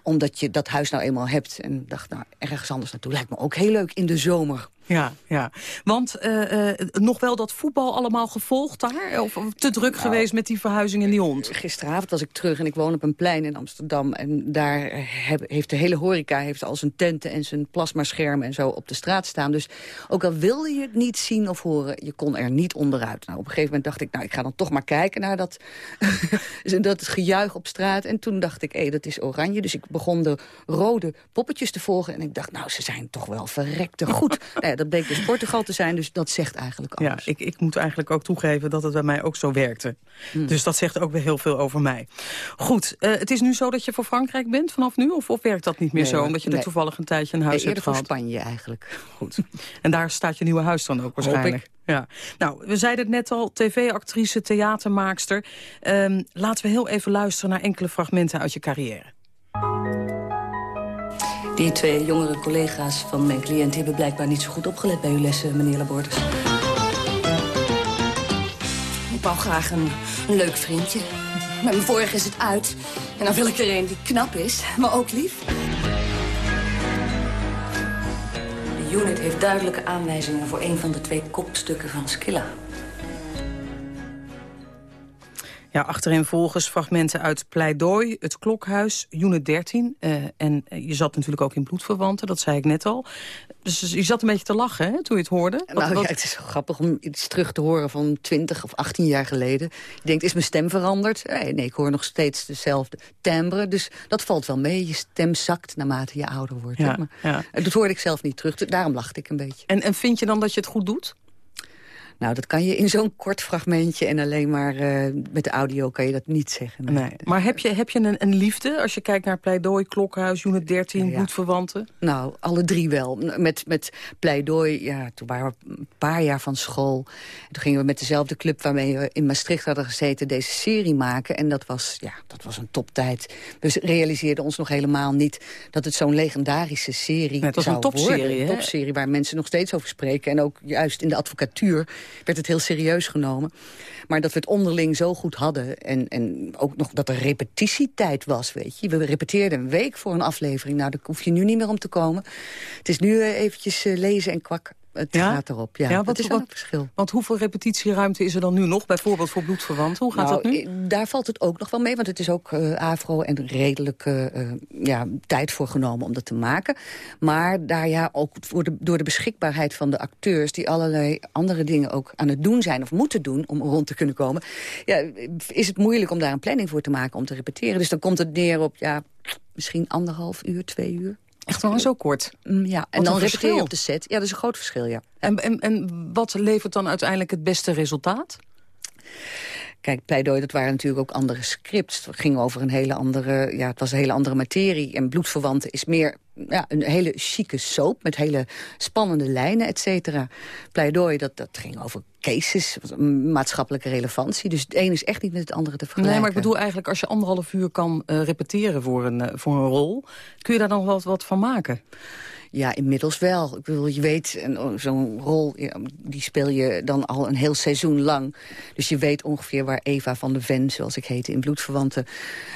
omdat je dat huis nou eenmaal hebt. En dacht, nou, ergens anders naartoe. Lijkt me ook heel leuk in de zomer. Ja, ja. Want uh, uh, nog wel dat voetbal allemaal gevolgd daar? Of te druk nou, geweest met die verhuizing in die hond? Gisteravond was ik terug en ik woon op een plein in Amsterdam. En daar heb, heeft de hele horeca heeft al zijn tenten en zijn plasmaschermen en zo op de straat staan. Dus ook al wilde je het niet zien of horen, je kon er niet onderuit. Nou, op een gegeven moment dacht ik, nou, ik ga dan toch maar kijken naar dat, (laughs) dat gejuich op straat. En toen dacht ik, hé, dat is oranje. Dus ik begon de rode poppetjes te volgen. En ik dacht, nou, ze zijn toch wel verrekte goed. (laughs) nou, dat bleek dus Portugal te zijn, dus dat zegt eigenlijk alles. Ja, ik, ik moet eigenlijk ook toegeven dat het bij mij ook zo werkte. Hmm. Dus dat zegt ook weer heel veel over mij. Goed, uh, het is nu zo dat je voor Frankrijk bent vanaf nu? Of, of werkt dat niet meer nee, zo, omdat je nee. er toevallig een tijdje een huis nee, hebt gehad? voor Spanje eigenlijk. Goed. En daar staat je nieuwe huis dan ook waarschijnlijk? Ja. Nou, we zeiden het net al, tv-actrice, theatermaakster. Um, laten we heel even luisteren naar enkele fragmenten uit je carrière. Die twee jongere collega's van mijn cliënt hebben blijkbaar niet zo goed opgelet bij uw lessen, meneer Labordus. Ik wou graag een, een leuk vriendje. Maar mijn vorige is het uit. En dan wil ik er een die knap is, maar ook lief. De unit heeft duidelijke aanwijzingen voor een van de twee kopstukken van Skilla. Ja, achterin volgens fragmenten uit Pleidooi, het Klokhuis, Unit 13. Uh, en je zat natuurlijk ook in Bloedverwanten, dat zei ik net al. Dus je zat een beetje te lachen hè, toen je het hoorde. Nou wat, ja, het is grappig om iets terug te horen van 20 of 18 jaar geleden. Je denkt, is mijn stem veranderd? Nee, nee ik hoor nog steeds dezelfde timbre. Dus dat valt wel mee. Je stem zakt naarmate je ouder wordt. Ja, maar, ja. Dat hoorde ik zelf niet terug, daarom lachte ik een beetje. En, en vind je dan dat je het goed doet? Nou, dat kan je in zo'n kort fragmentje en alleen maar uh, met de audio kan je dat niet zeggen. Nee. nee. Maar heb je, heb je een, een, liefde als je kijkt naar Pleidooi, Klokhuis, Unit 13, ja. Bloedverwanten? Nou, alle drie wel. Met, met Pleidooi, ja, toen waren we een paar jaar van school. Toen gingen we met dezelfde club waarmee we in Maastricht hadden gezeten deze serie maken. En dat was, ja, dat was een toptijd. We realiseerden ons nog helemaal niet dat het zo'n legendarische serie nee, het was zou een topserie, worden. Een topserie waar mensen nog steeds over spreken. En ook juist in de advocatuur werd het heel serieus genomen. Maar dat we het onderling zo goed hadden. En, en ook nog dat er repetitietijd was, weet je. We repeteerden een week voor een aflevering. Nou, daar hoef je nu niet meer om te komen. Het is nu eventjes lezen en kwakken. Het Ja? gaat erop. Ja, Ja, dat wat- is wel een verschil. Want hoeveel repetitieruimte is er dan nu nog? Bijvoorbeeld voor bloedverwanten. Hoe gaat Nou, dat nu? eh, Daar valt het ook nog wel mee, want het is ook eh afro en redelijk eh, ja, tijd voor genomen om dat te maken. Maar daar ja, ook voor de, door de beschikbaarheid van de acteurs... die allerlei andere dingen ook aan het doen zijn of moeten doen om rond te kunnen komen... Ja, is het moeilijk om daar een planning voor te maken om te repeteren. Dus dan komt het neer op ja, misschien anderhalf uur, twee uur. Echt wel zo kort? Mm, Ja, en dan repeteer je op de set. Ja, dat is een groot verschil, ja. En, en, en wat levert dan uiteindelijk het beste resultaat? Kijk, pleidooi, dat waren natuurlijk ook andere scripts. Het ging over een hele andere, ja, het was een hele andere materie. En Bloedverwanten is meer ja, een hele chique soap met hele spannende lijnen, et cetera. Pleidooi, dat, dat ging over cases, maatschappelijke relevantie. Dus het een is echt niet met het andere te vergelijken. Nee, maar ik bedoel eigenlijk als je anderhalf uur kan eh, repeteren voor een, eh, voor een rol... kun je daar dan wat, wat van maken? Ja, inmiddels wel. Ik bedoel, je weet, oh, zo'n rol, die speel je dan al een heel seizoen lang. Dus je weet ongeveer waar Eva van de Ven, zoals ik heette in Bloedverwanten,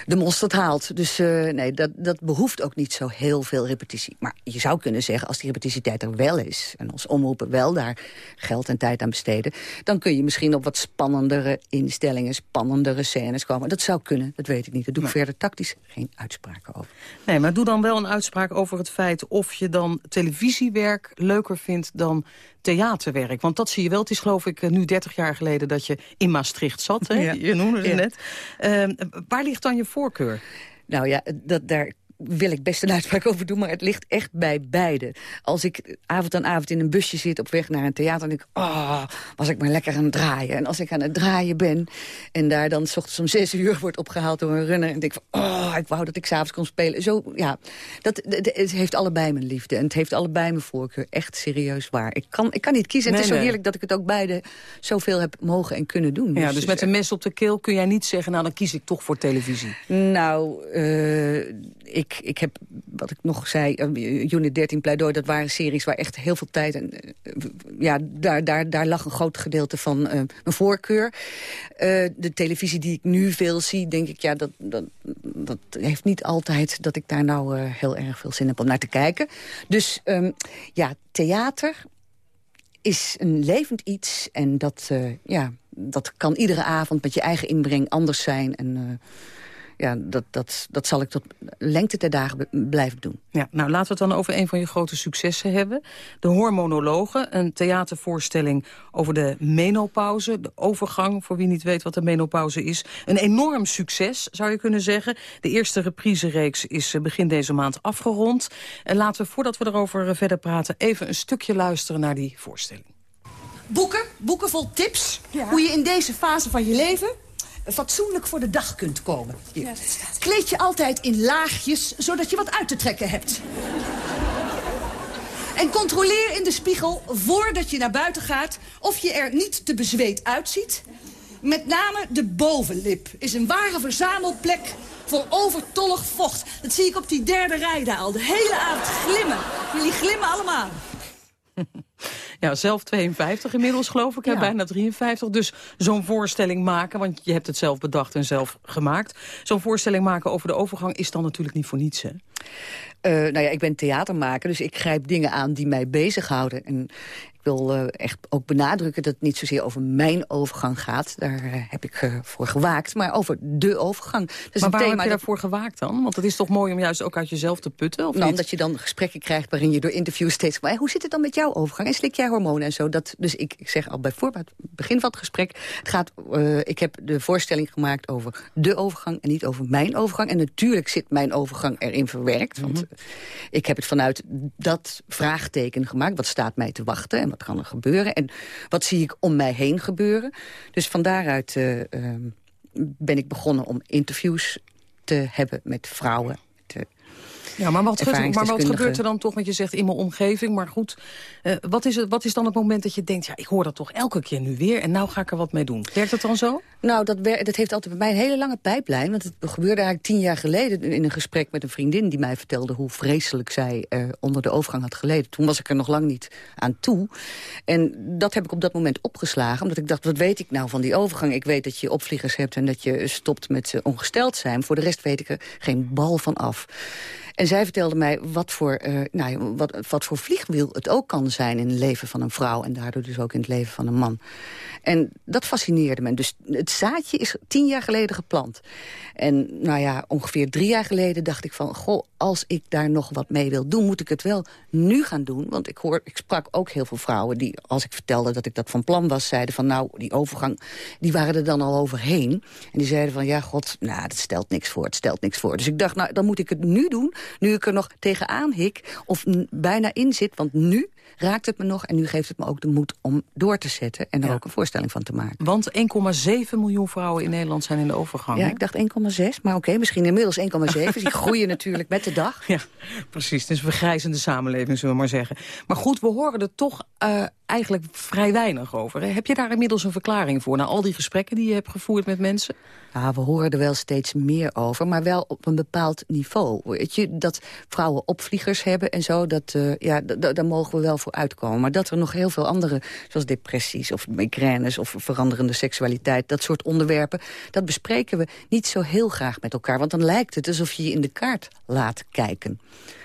de mosterd haalt. Dus eh, nee, dat, dat behoeft ook niet zo heel veel repetitie. Maar je zou kunnen zeggen, als die repetitietijd er wel is... en als omroepen wel daar geld en tijd aan besteden... dan kun je misschien op wat spannendere instellingen, spannendere scènes komen. Dat zou kunnen, dat weet ik niet. Daar doe ik verder tactisch geen uitspraken over. Nee, maar doe dan wel een uitspraak over het feit... of je dan televisiewerk leuker vindt dan theaterwerk. Want dat zie je wel. Het is geloof ik eh, nu 30 jaar geleden dat je in Maastricht zat. Hè? Ja. Je noemde het Ja. net. Ehm, waar ligt dan je voorkeur? Nou ja, dat, daar wil ik best een uitspraak (laughs) over doen, maar het ligt echt bij beide. Als ik avond aan avond in een busje zit op weg naar een theater... dan denk ik, ah, was ik maar lekker aan het draaien. En als ik aan het draaien ben en daar dan 's ochtends om zes uur wordt opgehaald door een runner... en denk van, oh, ik wou dat ik s'avonds kon spelen. Zo, ja, dat, dat- het heeft allebei mijn liefde en het heeft allebei mijn voorkeur. Echt serieus waar. Ik kan, ik kan niet kiezen. En het is Nee, zo heerlijk dat ik het ook beide zoveel heb mogen en kunnen doen. Ja, dus met een mes op de keel kun jij niet zeggen... nou, dan kies ik toch voor televisie. Nou, eh, ik, ik heb, wat ik nog zei, eh, Unit 13 Pleidooi... dat waren series waar echt heel veel tijd... en eh, ja, daar, daar, daar lag een groot gedeelte van eh, mijn voorkeur. De televisie die ik nu veel zie, denk ik... ja, dat, dat, dat heeft niet altijd dat ik daar nou heel erg veel zin heb om naar te kijken. Dus ehm, ja, theater is een levend iets. En dat, ja, dat kan iedere avond met je eigen inbreng anders zijn. En ja, dat, dat, dat zal ik tot lengte der dagen blijven doen. Ja, nou laten we het dan over een van je grote successen hebben. De Hormonologen, een theatervoorstelling over de menopauze. De overgang, voor wie niet weet wat de menopauze is. Een enorm succes, zou je kunnen zeggen. De eerste reprisereeks is eh, begin deze maand afgerond. En laten we, voordat we erover eh, verder praten... even een stukje luisteren naar die voorstelling. Boeken, boeken vol tips. Hoe je in deze fase van je leven fatsoenlijk voor de dag kunt komen. Hier. Kleed je altijd in laagjes, zodat je wat uit te trekken hebt. En controleer in de spiegel, voordat je naar buiten gaat... of je er niet te bezweet uitziet. Met name de bovenlip is een ware verzamelplek voor overtollig vocht. Dat zie ik op die derde rij daar al. De hele avond glimmen. Jullie glimmen allemaal. (laughs) Ja, zelf 52 inmiddels geloof ik, Ja. bijna 53. Dus zo'n voorstelling maken, want je hebt het zelf bedacht en zelf gemaakt. Zo'n voorstelling maken over de overgang is dan natuurlijk niet voor niets, hè? Eh, nou ja, ik ben theatermaker, dus ik grijp dingen aan die mij bezighouden. En ik wil eh, echt ook benadrukken dat het niet zozeer over mijn overgang gaat. Daar eh, heb ik voor gewaakt, maar over de overgang. Dat is maar een waarom heb je dat- daarvoor gewaakt dan? Want het is toch mooi om juist ook uit jezelf te putten, of Nou, niet? omdat je dan gesprekken krijgt waarin je door interviews steeds... Maar, hoe zit het dan met jouw overgang? En slik jij hormonen en zo? Dat, dus ik, ik zeg al bij voorbaat, begin van het gesprek... Het gaat, eh, ik heb de voorstelling gemaakt over de overgang en niet over mijn overgang. En natuurlijk zit mijn overgang erin verwerkt. Want eh, ik heb het vanuit dat vraagteken gemaakt. Wat staat mij te wachten en wat kan er gebeuren? En wat zie ik om mij heen gebeuren? Dus van daaruit eh, ehm, ben ik begonnen om interviews te hebben met vrouwen... te Ja, maar wat, gebeurt, maar wat gebeurt er dan toch? Want je zegt in mijn omgeving, maar goed. eh, wat, is het, wat is dan het moment dat je denkt... ja, ik hoor dat toch elke keer nu weer en nou ga ik er wat mee doen. Werkt het dan zo? Nou, dat, dat heeft altijd bij mij een hele lange pijplijn. Want het gebeurde eigenlijk tien jaar geleden in een gesprek met een vriendin... die mij vertelde hoe vreselijk zij eh, onder de overgang had geleden. Toen was ik er nog lang niet aan toe. En dat heb ik op dat moment opgeslagen. Omdat ik dacht, wat weet ik nou van die overgang? Ik weet dat je opvliegers hebt en dat je stopt met ongesteld zijn. Voor de rest weet ik er geen bal van af. En zij vertelde mij wat voor, eh, nou, wat, wat voor vliegwiel het ook kan zijn... in het leven van een vrouw en daardoor dus ook in het leven van een man. En dat fascineerde me. Dus het zaadje is tien jaar geleden geplant. En nou ja, ongeveer drie jaar geleden dacht ik van... goh, als ik daar nog wat mee wil doen, moet ik het wel nu gaan doen. Want ik, hoor, ik sprak ook heel veel vrouwen die, als ik vertelde dat ik dat van plan was... zeiden van nou, die overgang, die waren er dan al overheen. En die zeiden van ja, god, nou, dat stelt niks voor, het stelt niks voor. Dus ik dacht, nou, dan moet ik het nu doen, nu ik er nog tegenaan hik... of bijna in zit, want nu raakt het me nog... en nu geeft het me ook de moed om door te zetten... en er ook een voorstelling van te maken. Want 1,7 miljoen vrouwen in Nederland zijn in de overgang. Ja, ik dacht 1,6, maar oké, misschien inmiddels 1,7. (laughs) die groeien natuurlijk met de dag. Ja, precies. Het is een vergrijzende samenleving, zullen we maar zeggen. Maar goed, we horen er toch uh, eigenlijk vrij weinig over. Heb je daar inmiddels een verklaring voor... na al die gesprekken die je hebt gevoerd met mensen? We horen er wel steeds meer over, maar wel op een bepaald niveau. Weet je, dat vrouwen opvliegers hebben en zo, dat, uh, ja, daar mogen we wel voor uitkomen. Maar dat er nog heel veel andere, zoals depressies of migraines... of veranderende seksualiteit, dat soort onderwerpen... dat bespreken we niet zo heel graag met elkaar. Want dan lijkt het alsof je je in de kaart laat kijken.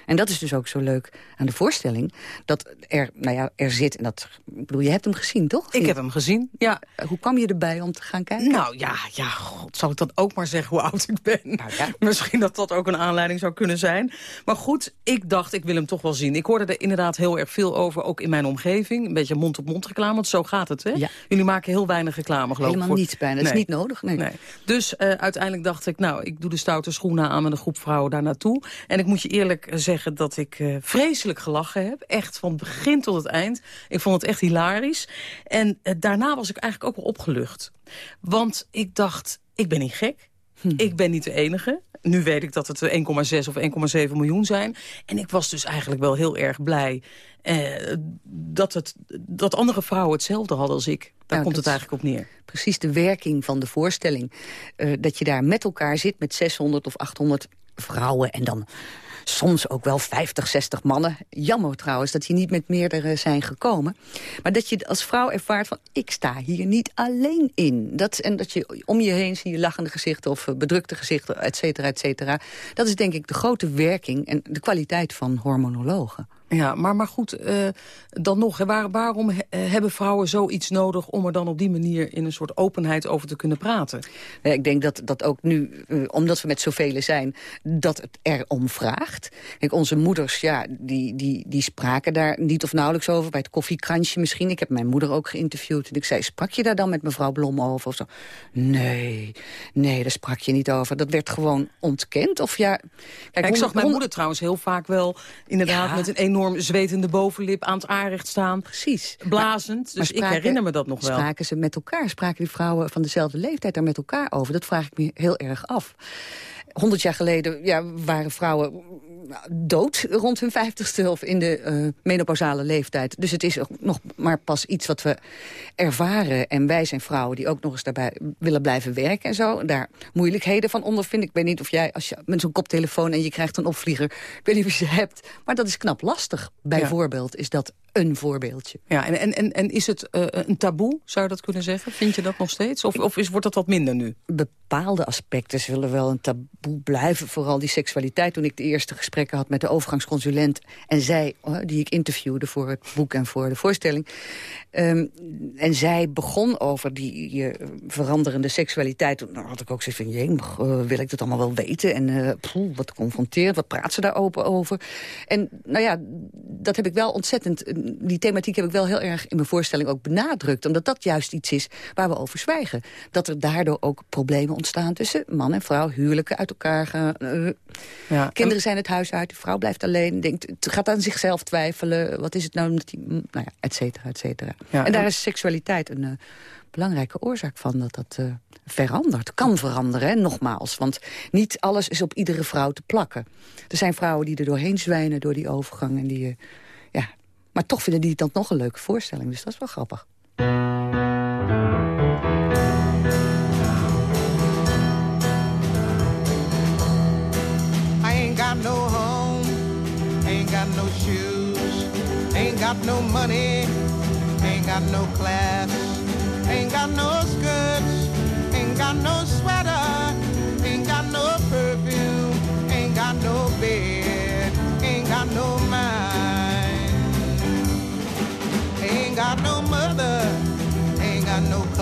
En dat is dus ook zo leuk aan de voorstelling. Dat er, nou ja, er zit, en dat, ik bedoel, je hebt hem gezien, toch? Ik heb hem gezien, ja. Hoe kwam je erbij om te gaan kijken? Nou ja, ja, god, zal ik dan ook maar zeggen hoe oud ik ben? Nou, ja. (laughs) Misschien dat dat ook een aanleiding zou kunnen zijn. Maar goed, ik dacht, ik wil hem toch wel zien. Ik hoorde er inderdaad heel erg veel over, ook in mijn omgeving. Een beetje mond-op-mond reclame, want zo gaat het, hè? Ja. Jullie maken heel weinig reclame, geloof ik. Helemaal niets bijna, dat is niet nodig, nee. nee. Dus uh, uiteindelijk dacht ik, nou, ik doe de stoute schoenen aan met een groep vrouwen daar naartoe. En ik moet je eerlijk zeggen dat ik uh, vreselijk gelachen heb. Echt van begin tot het eind. Ik vond het echt hilarisch. En uh, daarna was ik eigenlijk ook wel opgelucht. Want ik dacht, ik ben niet gek. Hm. Ik ben niet de enige. Nu weet ik dat het 1,6 of 1,7 miljoen zijn. En ik was dus eigenlijk wel heel erg blij... Eh, dat, het, dat andere vrouwen hetzelfde hadden als ik. Daar nou, komt het eigenlijk op neer. Precies de werking van de voorstelling. Uh, dat je daar met elkaar zit met 600 of 800 vrouwen... en dan soms ook wel 50, 60 mannen. Jammer trouwens dat die niet met meerdere zijn gekomen. Maar dat je als vrouw ervaart van ik sta hier niet alleen in. Dat, en dat je om je heen zie je lachende gezichten of bedrukte gezichten, et cetera, et cetera. Dat is denk ik de grote werking en de kwaliteit van hormonologen. Ja, maar, maar goed, uh, dan nog, waar, waarom he, hebben vrouwen zoiets nodig... om er dan op die manier in een soort openheid over te kunnen praten? Ja, ik denk dat dat ook nu, uh, omdat we met zoveel zijn... dat het erom vraagt. Kijk, onze moeders, ja, die, die, die spraken daar niet of nauwelijks over... bij het koffiekrantje misschien. Ik heb mijn moeder ook geïnterviewd. En ik zei, sprak je daar dan met mevrouw Blom over? Of zo? Nee, nee, daar sprak je niet over. Dat werd gewoon ontkend. Of ja, kijk, ik zag mijn moeder trouwens heel vaak wel... inderdaad ja. met een enorm enorm zwetende bovenlip aan het aanrecht staan. Precies. Blazend. dus spraken, ik herinner me dat nog wel. Spraken ze met elkaar? Spraken die vrouwen van dezelfde leeftijd daar met elkaar over? Dat vraag ik me heel erg af. 100 jaar geleden ja, waren vrouwen dood rond hun vijftigste of in de uh, menopausale leeftijd. Dus het is nog maar pas iets wat we ervaren. En wij zijn vrouwen die ook nog eens daarbij willen blijven werken en zo. Daar moeilijkheden van ondervinden. Ik weet niet of jij, als je met zo'n koptelefoon en je krijgt een opvlieger... ik weet niet of je ze hebt, maar dat is knap lastig. Bijvoorbeeld is dat een voorbeeldje. Ja, en, en, en is het uh, een taboe, zou je dat kunnen zeggen? Vind je dat nog steeds? Of, of is, wordt dat wat minder nu? Bepaalde aspecten zullen wel een taboe blijven. Vooral die seksualiteit. Toen ik de eerste gesprekken had met de overgangsconsulent... en zij, oh, die ik interviewde voor het boek en voor de voorstelling... Um, en zij begon over die uh, veranderende seksualiteit. Toen had ik ook zoiets van, jee, uh, wil ik dat allemaal wel weten? En uh, poeh, wat geconfronteerd, wat praat ze daar open over? En nou ja, dat heb ik wel ontzettend die thematiek heb ik wel heel erg in mijn voorstelling ook benadrukt. Omdat dat juist iets is waar we over zwijgen. Dat er daardoor ook problemen ontstaan tussen man en vrouw. Huwelijken uit elkaar gaan. Uh, ja. Kinderen zijn het huis uit, de vrouw blijft alleen. Denkt, gaat aan zichzelf twijfelen. Wat is het nou? Die, nou ja, et cetera, et cetera. Ja, en daar is seksualiteit een... Uh, belangrijke oorzaak van dat dat uh, verandert. Kan veranderen, hè, nogmaals. Want niet alles is op iedere vrouw te plakken. Er zijn vrouwen die er doorheen zwijnen door die overgang... en die, uh, maar toch vinden die het nog een leuke voorstelling. Dus dat is wel grappig. I ain't got no home, ain't got no shoes, ain't got no money, ain't got no class, ain't got no skirts, ain't got no sweater,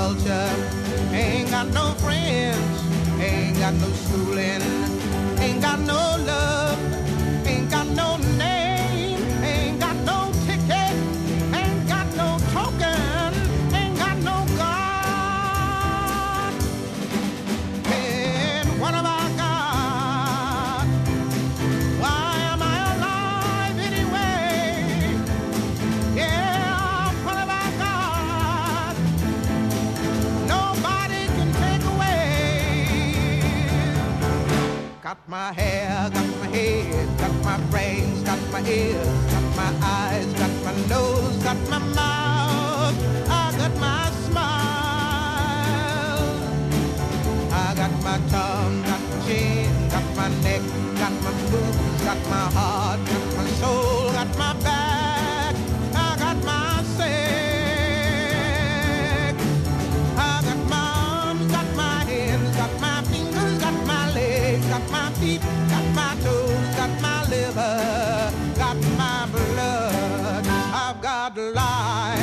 culture. Ain't got no friends, ain't got no schooling, ain't got no love. Got my hair, got my head, got my brains, got my ears, got my eyes, got my nose, got my mouth. I got my smile. I got my tongue, got my chin, got my neck, got my boobs, got my heart, got my soul, got my back. Got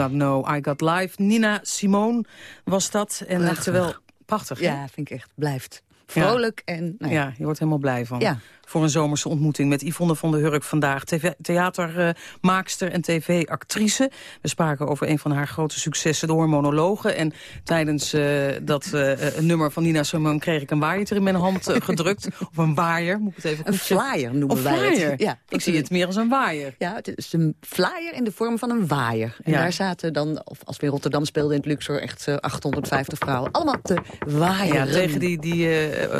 Got No, I Got Life. Nina Simone was dat. En Prachtig. terwijl, prachtig. Ja, vind ik echt. Blijft. Vrolijk en... nou ja, je wordt helemaal blij van. Ja. Voor een zomerse ontmoeting met Yvonne van der Hurk vandaag. TV theatermaakster en tv-actrice. We spraken over een van haar grote successen, de hormonologen. En tijdens eh, dat eh, eh, nummer van Nina Simone kreeg ik een waaiertje in mijn hand gedrukt. (laughs) of een waaier, moet ik het even Een flyer noemen Een wij flyer. het. Ja, ik zie het meer als een waaier. Ja, het is een flyer in de vorm van een waaier. En Ja. daar zaten dan, of als we in Rotterdam speelden in het Luxor... echt eh, 850 vrouwen. Allemaal te waaien. Ja, tegen die, die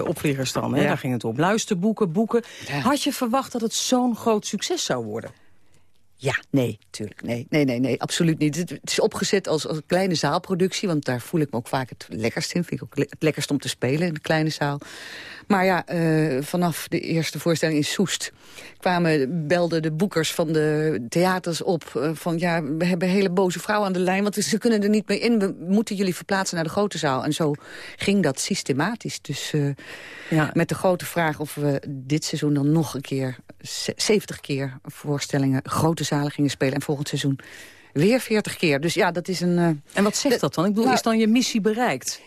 opvliegers dan. Hè? Ja. Daar ging het op. Luisterboeken, boeken. Had je verwacht dat het zo'n groot succes zou worden? Ja, nee, tuurlijk. Nee, nee, nee, nee absoluut niet. Het, het is opgezet als, als een kleine zaalproductie... want daar voel ik me ook vaak het lekkerst in. Vind ik ook le- het lekkerst om te spelen in de kleine zaal. Maar ja, eh, vanaf de eerste voorstelling in Soest... kwamen, belden de boekers van de theaters op... eh, van ja, we hebben hele boze vrouwen aan de lijn... want ze kunnen er niet meer in. We moeten jullie verplaatsen naar de grote zaal. En zo ging dat systematisch. Dus eh, met de grote vraag of we dit seizoen dan nog een keer... ze- 70 keer voorstellingen, grote zalen gingen spelen... en volgend seizoen weer 40 keer. Dus ja, dat is een... En wat zegt dat dan? Ik bedoel, Nou, is dan je missie bereikt?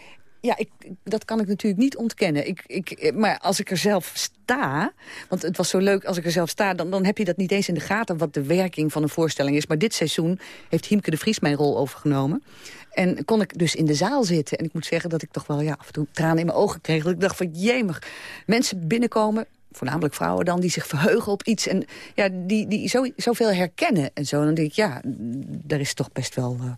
Ja, ik, dat kan ik natuurlijk niet ontkennen. Ik, ik, maar als ik er zelf sta, want het was zo leuk als ik er zelf sta... Dan, dan heb je dat niet eens in de gaten wat de werking van een voorstelling is. Maar dit seizoen heeft Hiemke de Vries mijn rol overgenomen. En kon ik dus in de zaal zitten. En ik moet zeggen dat ik toch wel ja, af en toe tranen in mijn ogen kreeg. Dat ik dacht van jemig, mensen binnenkomen voornamelijk vrouwen dan, die zich verheugen op iets... en ja, die, die zo, zoveel herkennen en zo. Dan denk ik, ja, er is toch best wel eh,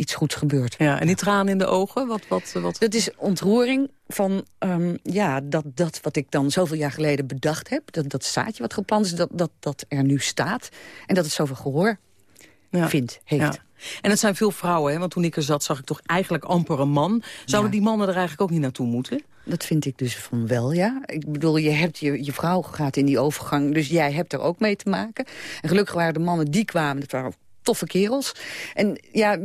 iets goeds gebeurd. Ja, en die tranen in de ogen, wat... wat, wat... Dat is ontroering van ehm, ja, dat, dat wat ik dan zoveel jaar geleden bedacht heb. Dat, dat zaadje wat geplant is, dat, dat, dat er nu staat. En dat het zoveel gehoor vindt, heeft. Ja. En het zijn veel vrouwen, hè? want toen ik er zat zag ik toch eigenlijk amper een man. Zouden die mannen er eigenlijk ook niet naartoe moeten? Dat vind ik dus van wel, ja. Ik bedoel, je, hebt je, je vrouw gaat in die overgang, dus jij hebt er ook mee te maken. En gelukkig waren de mannen die kwamen, dat waren toffe kerels. En ja,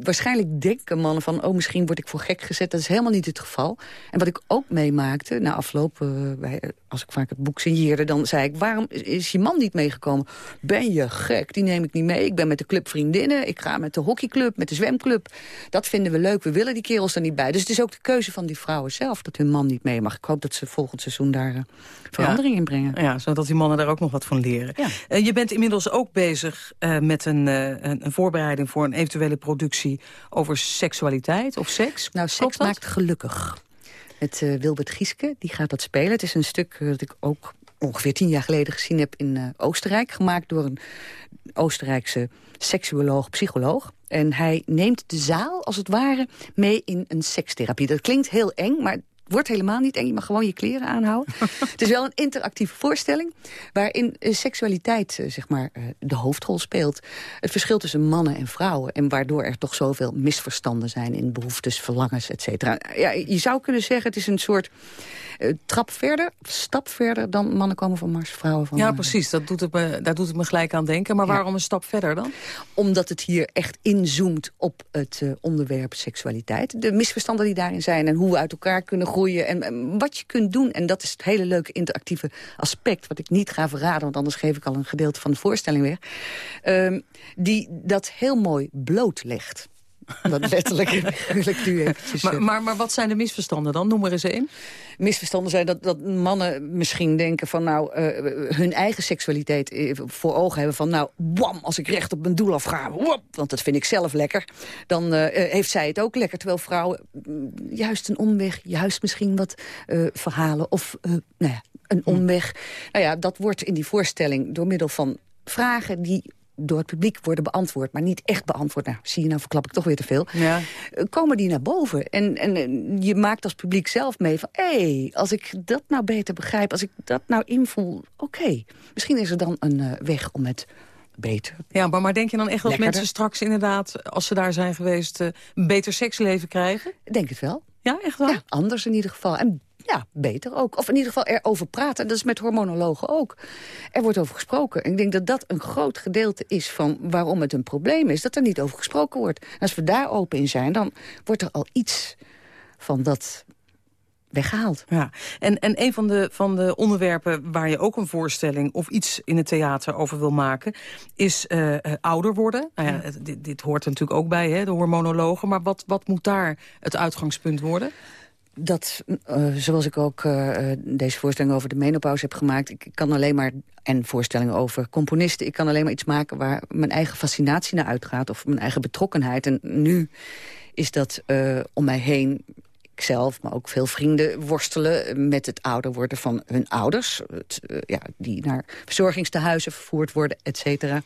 waarschijnlijk denken mannen van... oh, misschien word ik voor gek gezet. Dat is helemaal niet het geval. En wat ik ook meemaakte, na afloop... eh, bij, als ik vaak het boek signeerde, dan zei ik... waarom is je man niet meegekomen? Ben je gek? Die neem ik niet mee. Ik ben met de club vriendinnen. Ik ga met de hockeyclub, met de zwemclub. Dat vinden we leuk. We willen die kerels er niet bij. Dus het is ook de keuze van die vrouwen zelf... dat hun man niet mee mag. Ik hoop dat ze volgend seizoen daar eh, verandering in brengen. Ja, zodat die mannen daar ook nog wat van leren. Eh, je bent inmiddels ook bezig eh, met een, een, een voorbereiding... voor een eventuele productie over seksualiteit of seks. Nou, seks maakt gelukkig. Met eh, Wilbert Gieske, die gaat dat spelen. Het is een stuk eh, dat ik ook ongeveer tien jaar geleden gezien heb in eh, Oostenrijk. Gemaakt door een Oostenrijkse seksuoloog, psycholoog. En hij neemt de zaal, als het ware, mee in een sekstherapie. Dat klinkt heel eng, maar wordt helemaal niet eng. Je mag gewoon je kleren aanhouden. (laughs) het is wel een interactieve voorstelling... waarin eh, seksualiteit eh, zeg maar, eh, de hoofdrol speelt. Het verschil tussen mannen en vrouwen... en waardoor er toch zoveel misverstanden zijn... in behoeftes, verlangens, et cetera. Ja, je zou kunnen zeggen, het is een soort trap verder... stap verder dan mannen komen van Mars, vrouwen van Ja, precies. Dat doet het me, daar doet het me gelijk aan denken. Maar Ja. waarom een stap verder dan? Omdat het hier echt inzoomt op het onderwerp seksualiteit. De misverstanden die daarin zijn en hoe we uit elkaar kunnen groeien... En, wat je kunt doen. En dat is het hele leuke interactieve aspect... wat ik niet ga verraden, want anders geef ik al een gedeelte van de voorstelling weg. Ehm, die dat heel mooi blootlegt. Dat letterlijk eventjes... Maar, eh, maar, maar wat zijn de misverstanden dan? Noem er eens één. misverstanden zijn dat, dat mannen misschien denken van nou eh, hun eigen seksualiteit eh, voor ogen hebben van nou wam als ik recht op mijn doel afga, wop, want dat vind ik zelf lekker, dan eh, eh, heeft zij het ook lekker. Terwijl vrouwen mm, juist een omweg, juist misschien wat eh, verhalen of eh, nou ja, een omweg. Nou ja, dat wordt in die voorstelling door middel van vragen die door het publiek worden beantwoord, maar niet echt beantwoord. Nou, zie je, nou verklap ik toch weer te veel. Ja. Eh, komen die naar boven. En, en eh, je maakt als publiek zelf mee van... hé, hey, als ik dat nou beter begrijp, als ik dat nou invoel... oké, misschien is er dan een eh, weg om het beter... Ja, maar, maar denk je dan echt dat Lekkerder. mensen straks inderdaad... als ze daar zijn geweest, een beter seksleven krijgen? Denk het wel. Ja, echt wel? Ja, anders in ieder geval. En ja, beter ook. Of in ieder geval erover praten. Dat is met hormonologen ook. Er wordt over gesproken. En ik denk dat dat een groot gedeelte is van waarom het een probleem is. Dat er niet over gesproken wordt. En als we daar open in zijn, dan wordt er al iets van dat weggehaald. Ja, en, en een van de, van de onderwerpen waar je ook een voorstelling of iets in het theater over wil maken, is eh, eh, ouder worden. Nou ja, dit, dit hoort er natuurlijk ook bij, hè, de hormonologen. Maar wat, wat moet daar het uitgangspunt worden? Dat, eh, zoals ik ook eh, eh, deze voorstelling over de menopauze heb gemaakt... ik kan alleen maar, en voorstellingen over componisten... ik kan alleen maar iets maken waar mijn eigen fascinatie naar uitgaat... of mijn eigen betrokkenheid. En nu is dat om mij heen ikzelf, maar ook veel vrienden worstelen met het ouder worden van hun ouders. Het, eh, ja, die naar verzorgingstehuizen vervoerd worden, et cetera.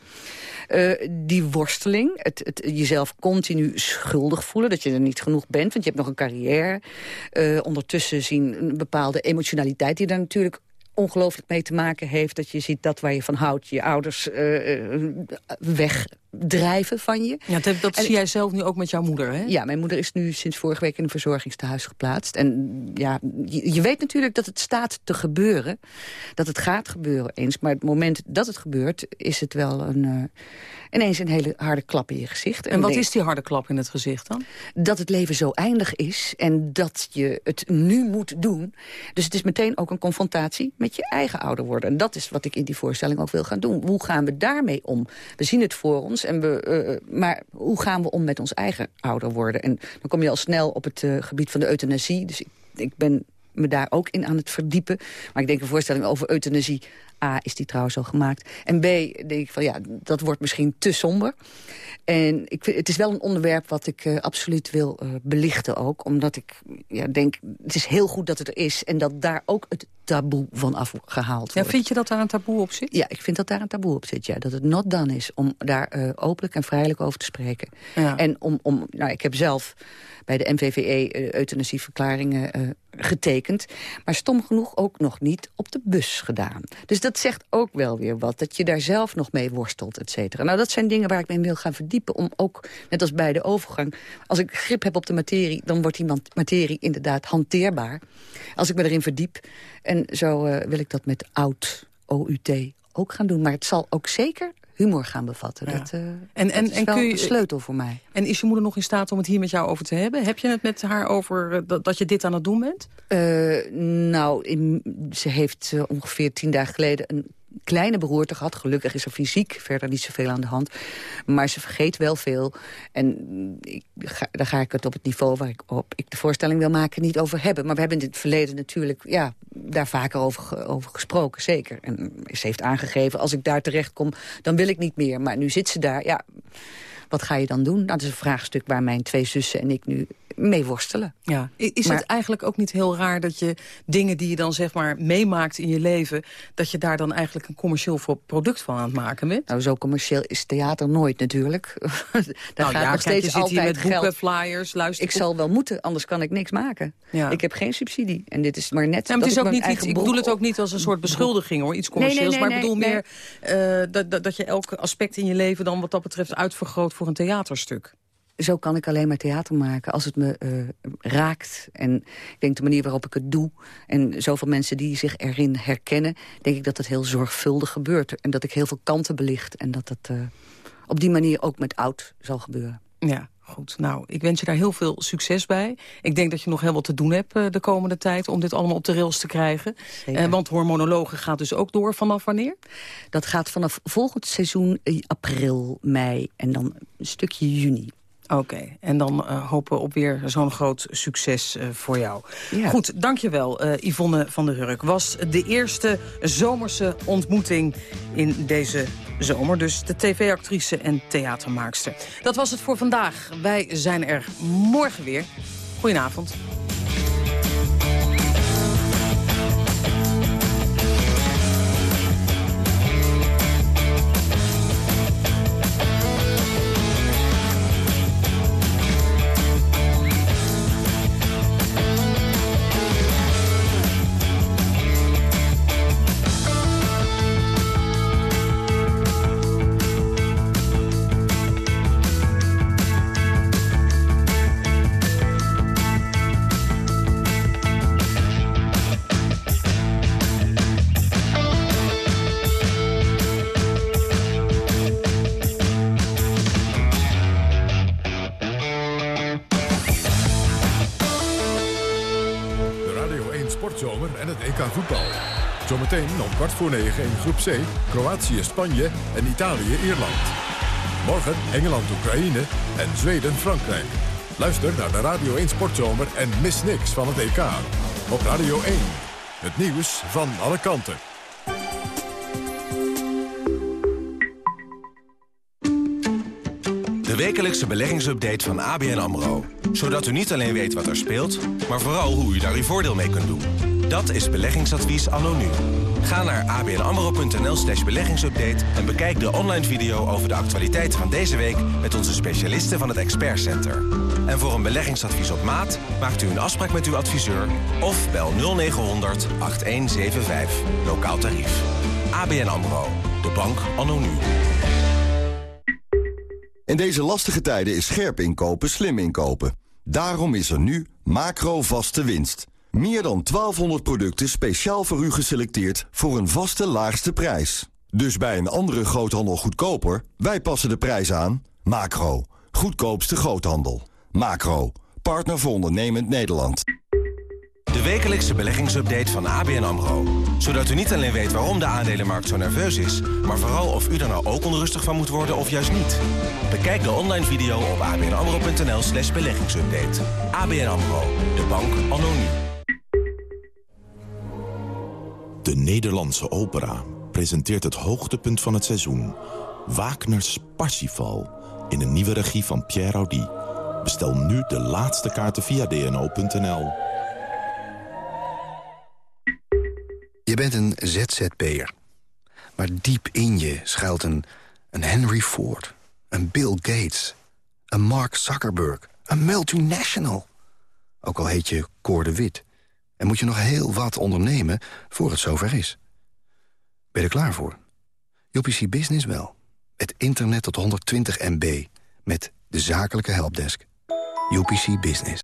Eh, die worsteling, het, het jezelf continu schuldig voelen... dat je er niet genoeg bent, want je hebt nog een carrière. Eh, ondertussen zien een bepaalde emotionaliteit die daar natuurlijk ongelooflijk mee te maken heeft. Dat je ziet dat waar je van houdt, je ouders eh, eh, wegdrijven van je. Ja, dat dat En- zie jij zelf nu ook met jouw moeder, hè? Ja, mijn moeder is nu sinds vorige week in een verzorgingstehuis geplaatst. En ja, je, je weet natuurlijk dat het staat te gebeuren. Dat het gaat gebeuren eens. Maar het moment dat het gebeurt, is het wel een, eh, ineens een hele harde klap in je gezicht. En wat denk- is die harde klap in het gezicht dan? dat het leven zo eindig is en dat je het nu moet doen. Dus het is meteen ook een confrontatie met je eigen ouder worden. En dat is wat ik in die voorstelling ook wil gaan doen. Hoe gaan we daarmee om? We zien het voor ons, en we, eh, maar hoe gaan we om met ons eigen ouder worden? En dan kom je al snel op het eh, gebied van de euthanasie. Dus ik, ik ben me daar ook in aan het verdiepen. Maar ik denk een voorstelling over euthanasie... A, is die trouwens al gemaakt. En B, denk ik van ja, dat wordt misschien te somber. En ik, het is wel een onderwerp wat ik eh, absoluut wil eh, belichten ook. Omdat ik ja, denk, het is heel goed dat het er is... en dat daar ook het taboe van afgehaald Ja, wordt. vind je dat daar een taboe op zit? Ja, ik vind dat daar een taboe op zit. Ja. Dat het not done is om daar eh, openlijk en vrijelijk over te spreken. Ja. En om, om, nou, ik heb zelf bij de MVVE euthanasieverklaringen getekend. Maar stom genoeg ook nog niet op de bus gedaan. Dus dat zegt ook wel weer wat. Dat je daar zelf nog mee worstelt, et cetera. Nou, dat zijn dingen waar ik me in wil gaan verdiepen. Om ook, net als bij de overgang... als ik grip heb op de materie, dan wordt die materie inderdaad hanteerbaar. Als ik me erin verdiep. En zo eh, wil ik dat met oud OUT ook gaan doen. Maar het zal ook zeker humor gaan bevatten. Dat, eh, En, dat en, is en wel kun je, een sleutel voor mij. En is je moeder nog in staat om het hier met jou over te hebben? Heb je het met haar over eh, dat, dat je dit aan het doen bent? Eh, nou, in- ze heeft ongeveer tien dagen geleden een kleine beroerte gehad. Gelukkig is er fysiek verder niet zoveel aan de hand. Maar ze vergeet wel veel. En ik, ga, daar ga ik het op het niveau waar ik op ik de voorstelling wil maken niet over hebben. Maar we hebben in het verleden natuurlijk ja, daar vaker over, over gesproken, zeker. En ze heeft aangegeven, als ik daar terecht kom, dan wil ik niet meer. Maar nu zit ze daar, ja... wat ga je dan doen? Nou, dat is een vraagstuk waar mijn twee zussen en ik nu mee worstelen. Ja. Is Maar- het eigenlijk ook niet heel raar dat je dingen die je dan zeg maar meemaakt in je leven... dat je daar dan eigenlijk een commercieel voor product van aan het maken bent? Nou, zo commercieel is theater nooit natuurlijk. (laughs) Daar Nou gaat ja, nog steeds je zit hier altijd met boeken, geld. flyers, luister. Ik zal wel moeten, anders kan ik niks maken. Ja. Ik heb geen subsidie. En dit is maar net Ja, maar het is ik ook niet iets, ik bedoel het ook niet als een soort beschuldiging, hoor. Iets Nee, nee, commercieels. nee, maar ik bedoel nee, meer eh, dat, dat, dat je elk aspect in je leven dan wat dat betreft uitvergroot voor een theaterstuk. Zo kan ik alleen maar theater maken als het me eh, raakt. En ik denk de manier waarop ik het doe... en zoveel mensen die zich erin herkennen... denk ik dat het heel zorgvuldig gebeurt. En dat ik heel veel kanten belicht. En dat het eh, op die manier ook met oud zal gebeuren. Ja, goed. Nou, ik wens je daar heel veel succes bij. Ik denk dat je nog heel wat te doen hebt eh, de komende tijd... om dit allemaal op de rails te krijgen. Want hormonologen gaat dus ook door vanaf wanneer? Dat gaat vanaf volgend seizoen april, mei en dan een stukje juni. Oké, en dan eh, hopen we op weer zo'n groot succes eh, voor jou. Ja. Goed, dankjewel eh Yvonne van der Hurk. Was de eerste zomerse ontmoeting in deze zomer. Dus de tv-actrice en theatermaakster. Dat was het voor vandaag. Wij zijn er morgen weer. Goedenavond. Voor negen in groep C, Kroatië, Spanje en Italië-Ierland. Morgen Engeland-Oekraïne en Zweden-Frankrijk. Luister naar de Radio 1 Sportzomer en mis niks van het EK. Op Radio 1. Het nieuws van alle kanten. De wekelijkse beleggingsupdate van ABN AMRO. Zodat u niet alleen weet wat er speelt, maar vooral hoe u daar uw voordeel mee kunt doen. Dat is beleggingsadvies anno. Ga naar abnamro.nl slash beleggingsupdate... en bekijk de online video over de actualiteiten van deze week... met onze specialisten van het Expert Center. En voor een beleggingsadvies op maat maakt u een afspraak met uw adviseur... of bel 0900 8175, lokaal tarief. ABN AMRO, de bank anno. In deze lastige tijden is scherp inkopen slim inkopen. Daarom is er nu macro vaste winst. Meer dan 1200 producten speciaal voor u geselecteerd voor een vaste laagste prijs. Dus bij een andere groothandel goedkoper, wij passen de prijs aan. Macro, goedkoopste groothandel. Macro, partner voor ondernemend Nederland. De wekelijkse beleggingsupdate van ABN AMRO. Zodat u niet alleen weet waarom de aandelenmarkt zo nerveus is... maar vooral of u er nou ook onrustig van moet worden of juist niet. Bekijk de online video op abnamro.nl slash beleggingsupdate. ABN AMRO, de bank anno De Nederlandse opera presenteert het hoogtepunt van het seizoen. Wagner's Parsifal in een nieuwe regie van Pierre Audi. Bestel nu de laatste kaarten via dno.nl. Je bent een ZZP'er. Maar diep in je schuilt een, een Henry Ford, een Bill Gates, een Mark Zuckerberg, een multinational. Ook al heet je Cor de Wit. En moet je nog heel wat ondernemen voor het zover is. Ben je er klaar voor? UPC Business wel. Het internet tot 120 MB. Met de zakelijke helpdesk. UPC Business.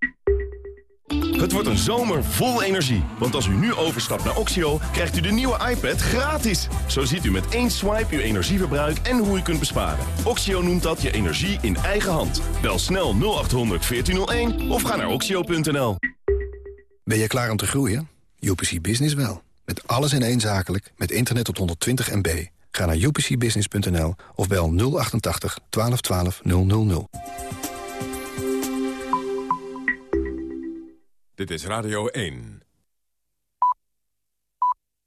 Het wordt een zomer vol energie. Want als u nu overstapt naar Oxio, krijgt u de nieuwe iPad gratis. Zo ziet u met één swipe uw energieverbruik en hoe u kunt besparen. Oxio noemt dat je energie in eigen hand. Bel snel 0800 1401 of ga naar oxio.nl. Ben je klaar om te groeien? UPC Business wel. Met alles in één zakelijk, met internet tot 120 MB. Ga naar upcbusiness.nl of bel 088 1212 000. Dit is Radio 1.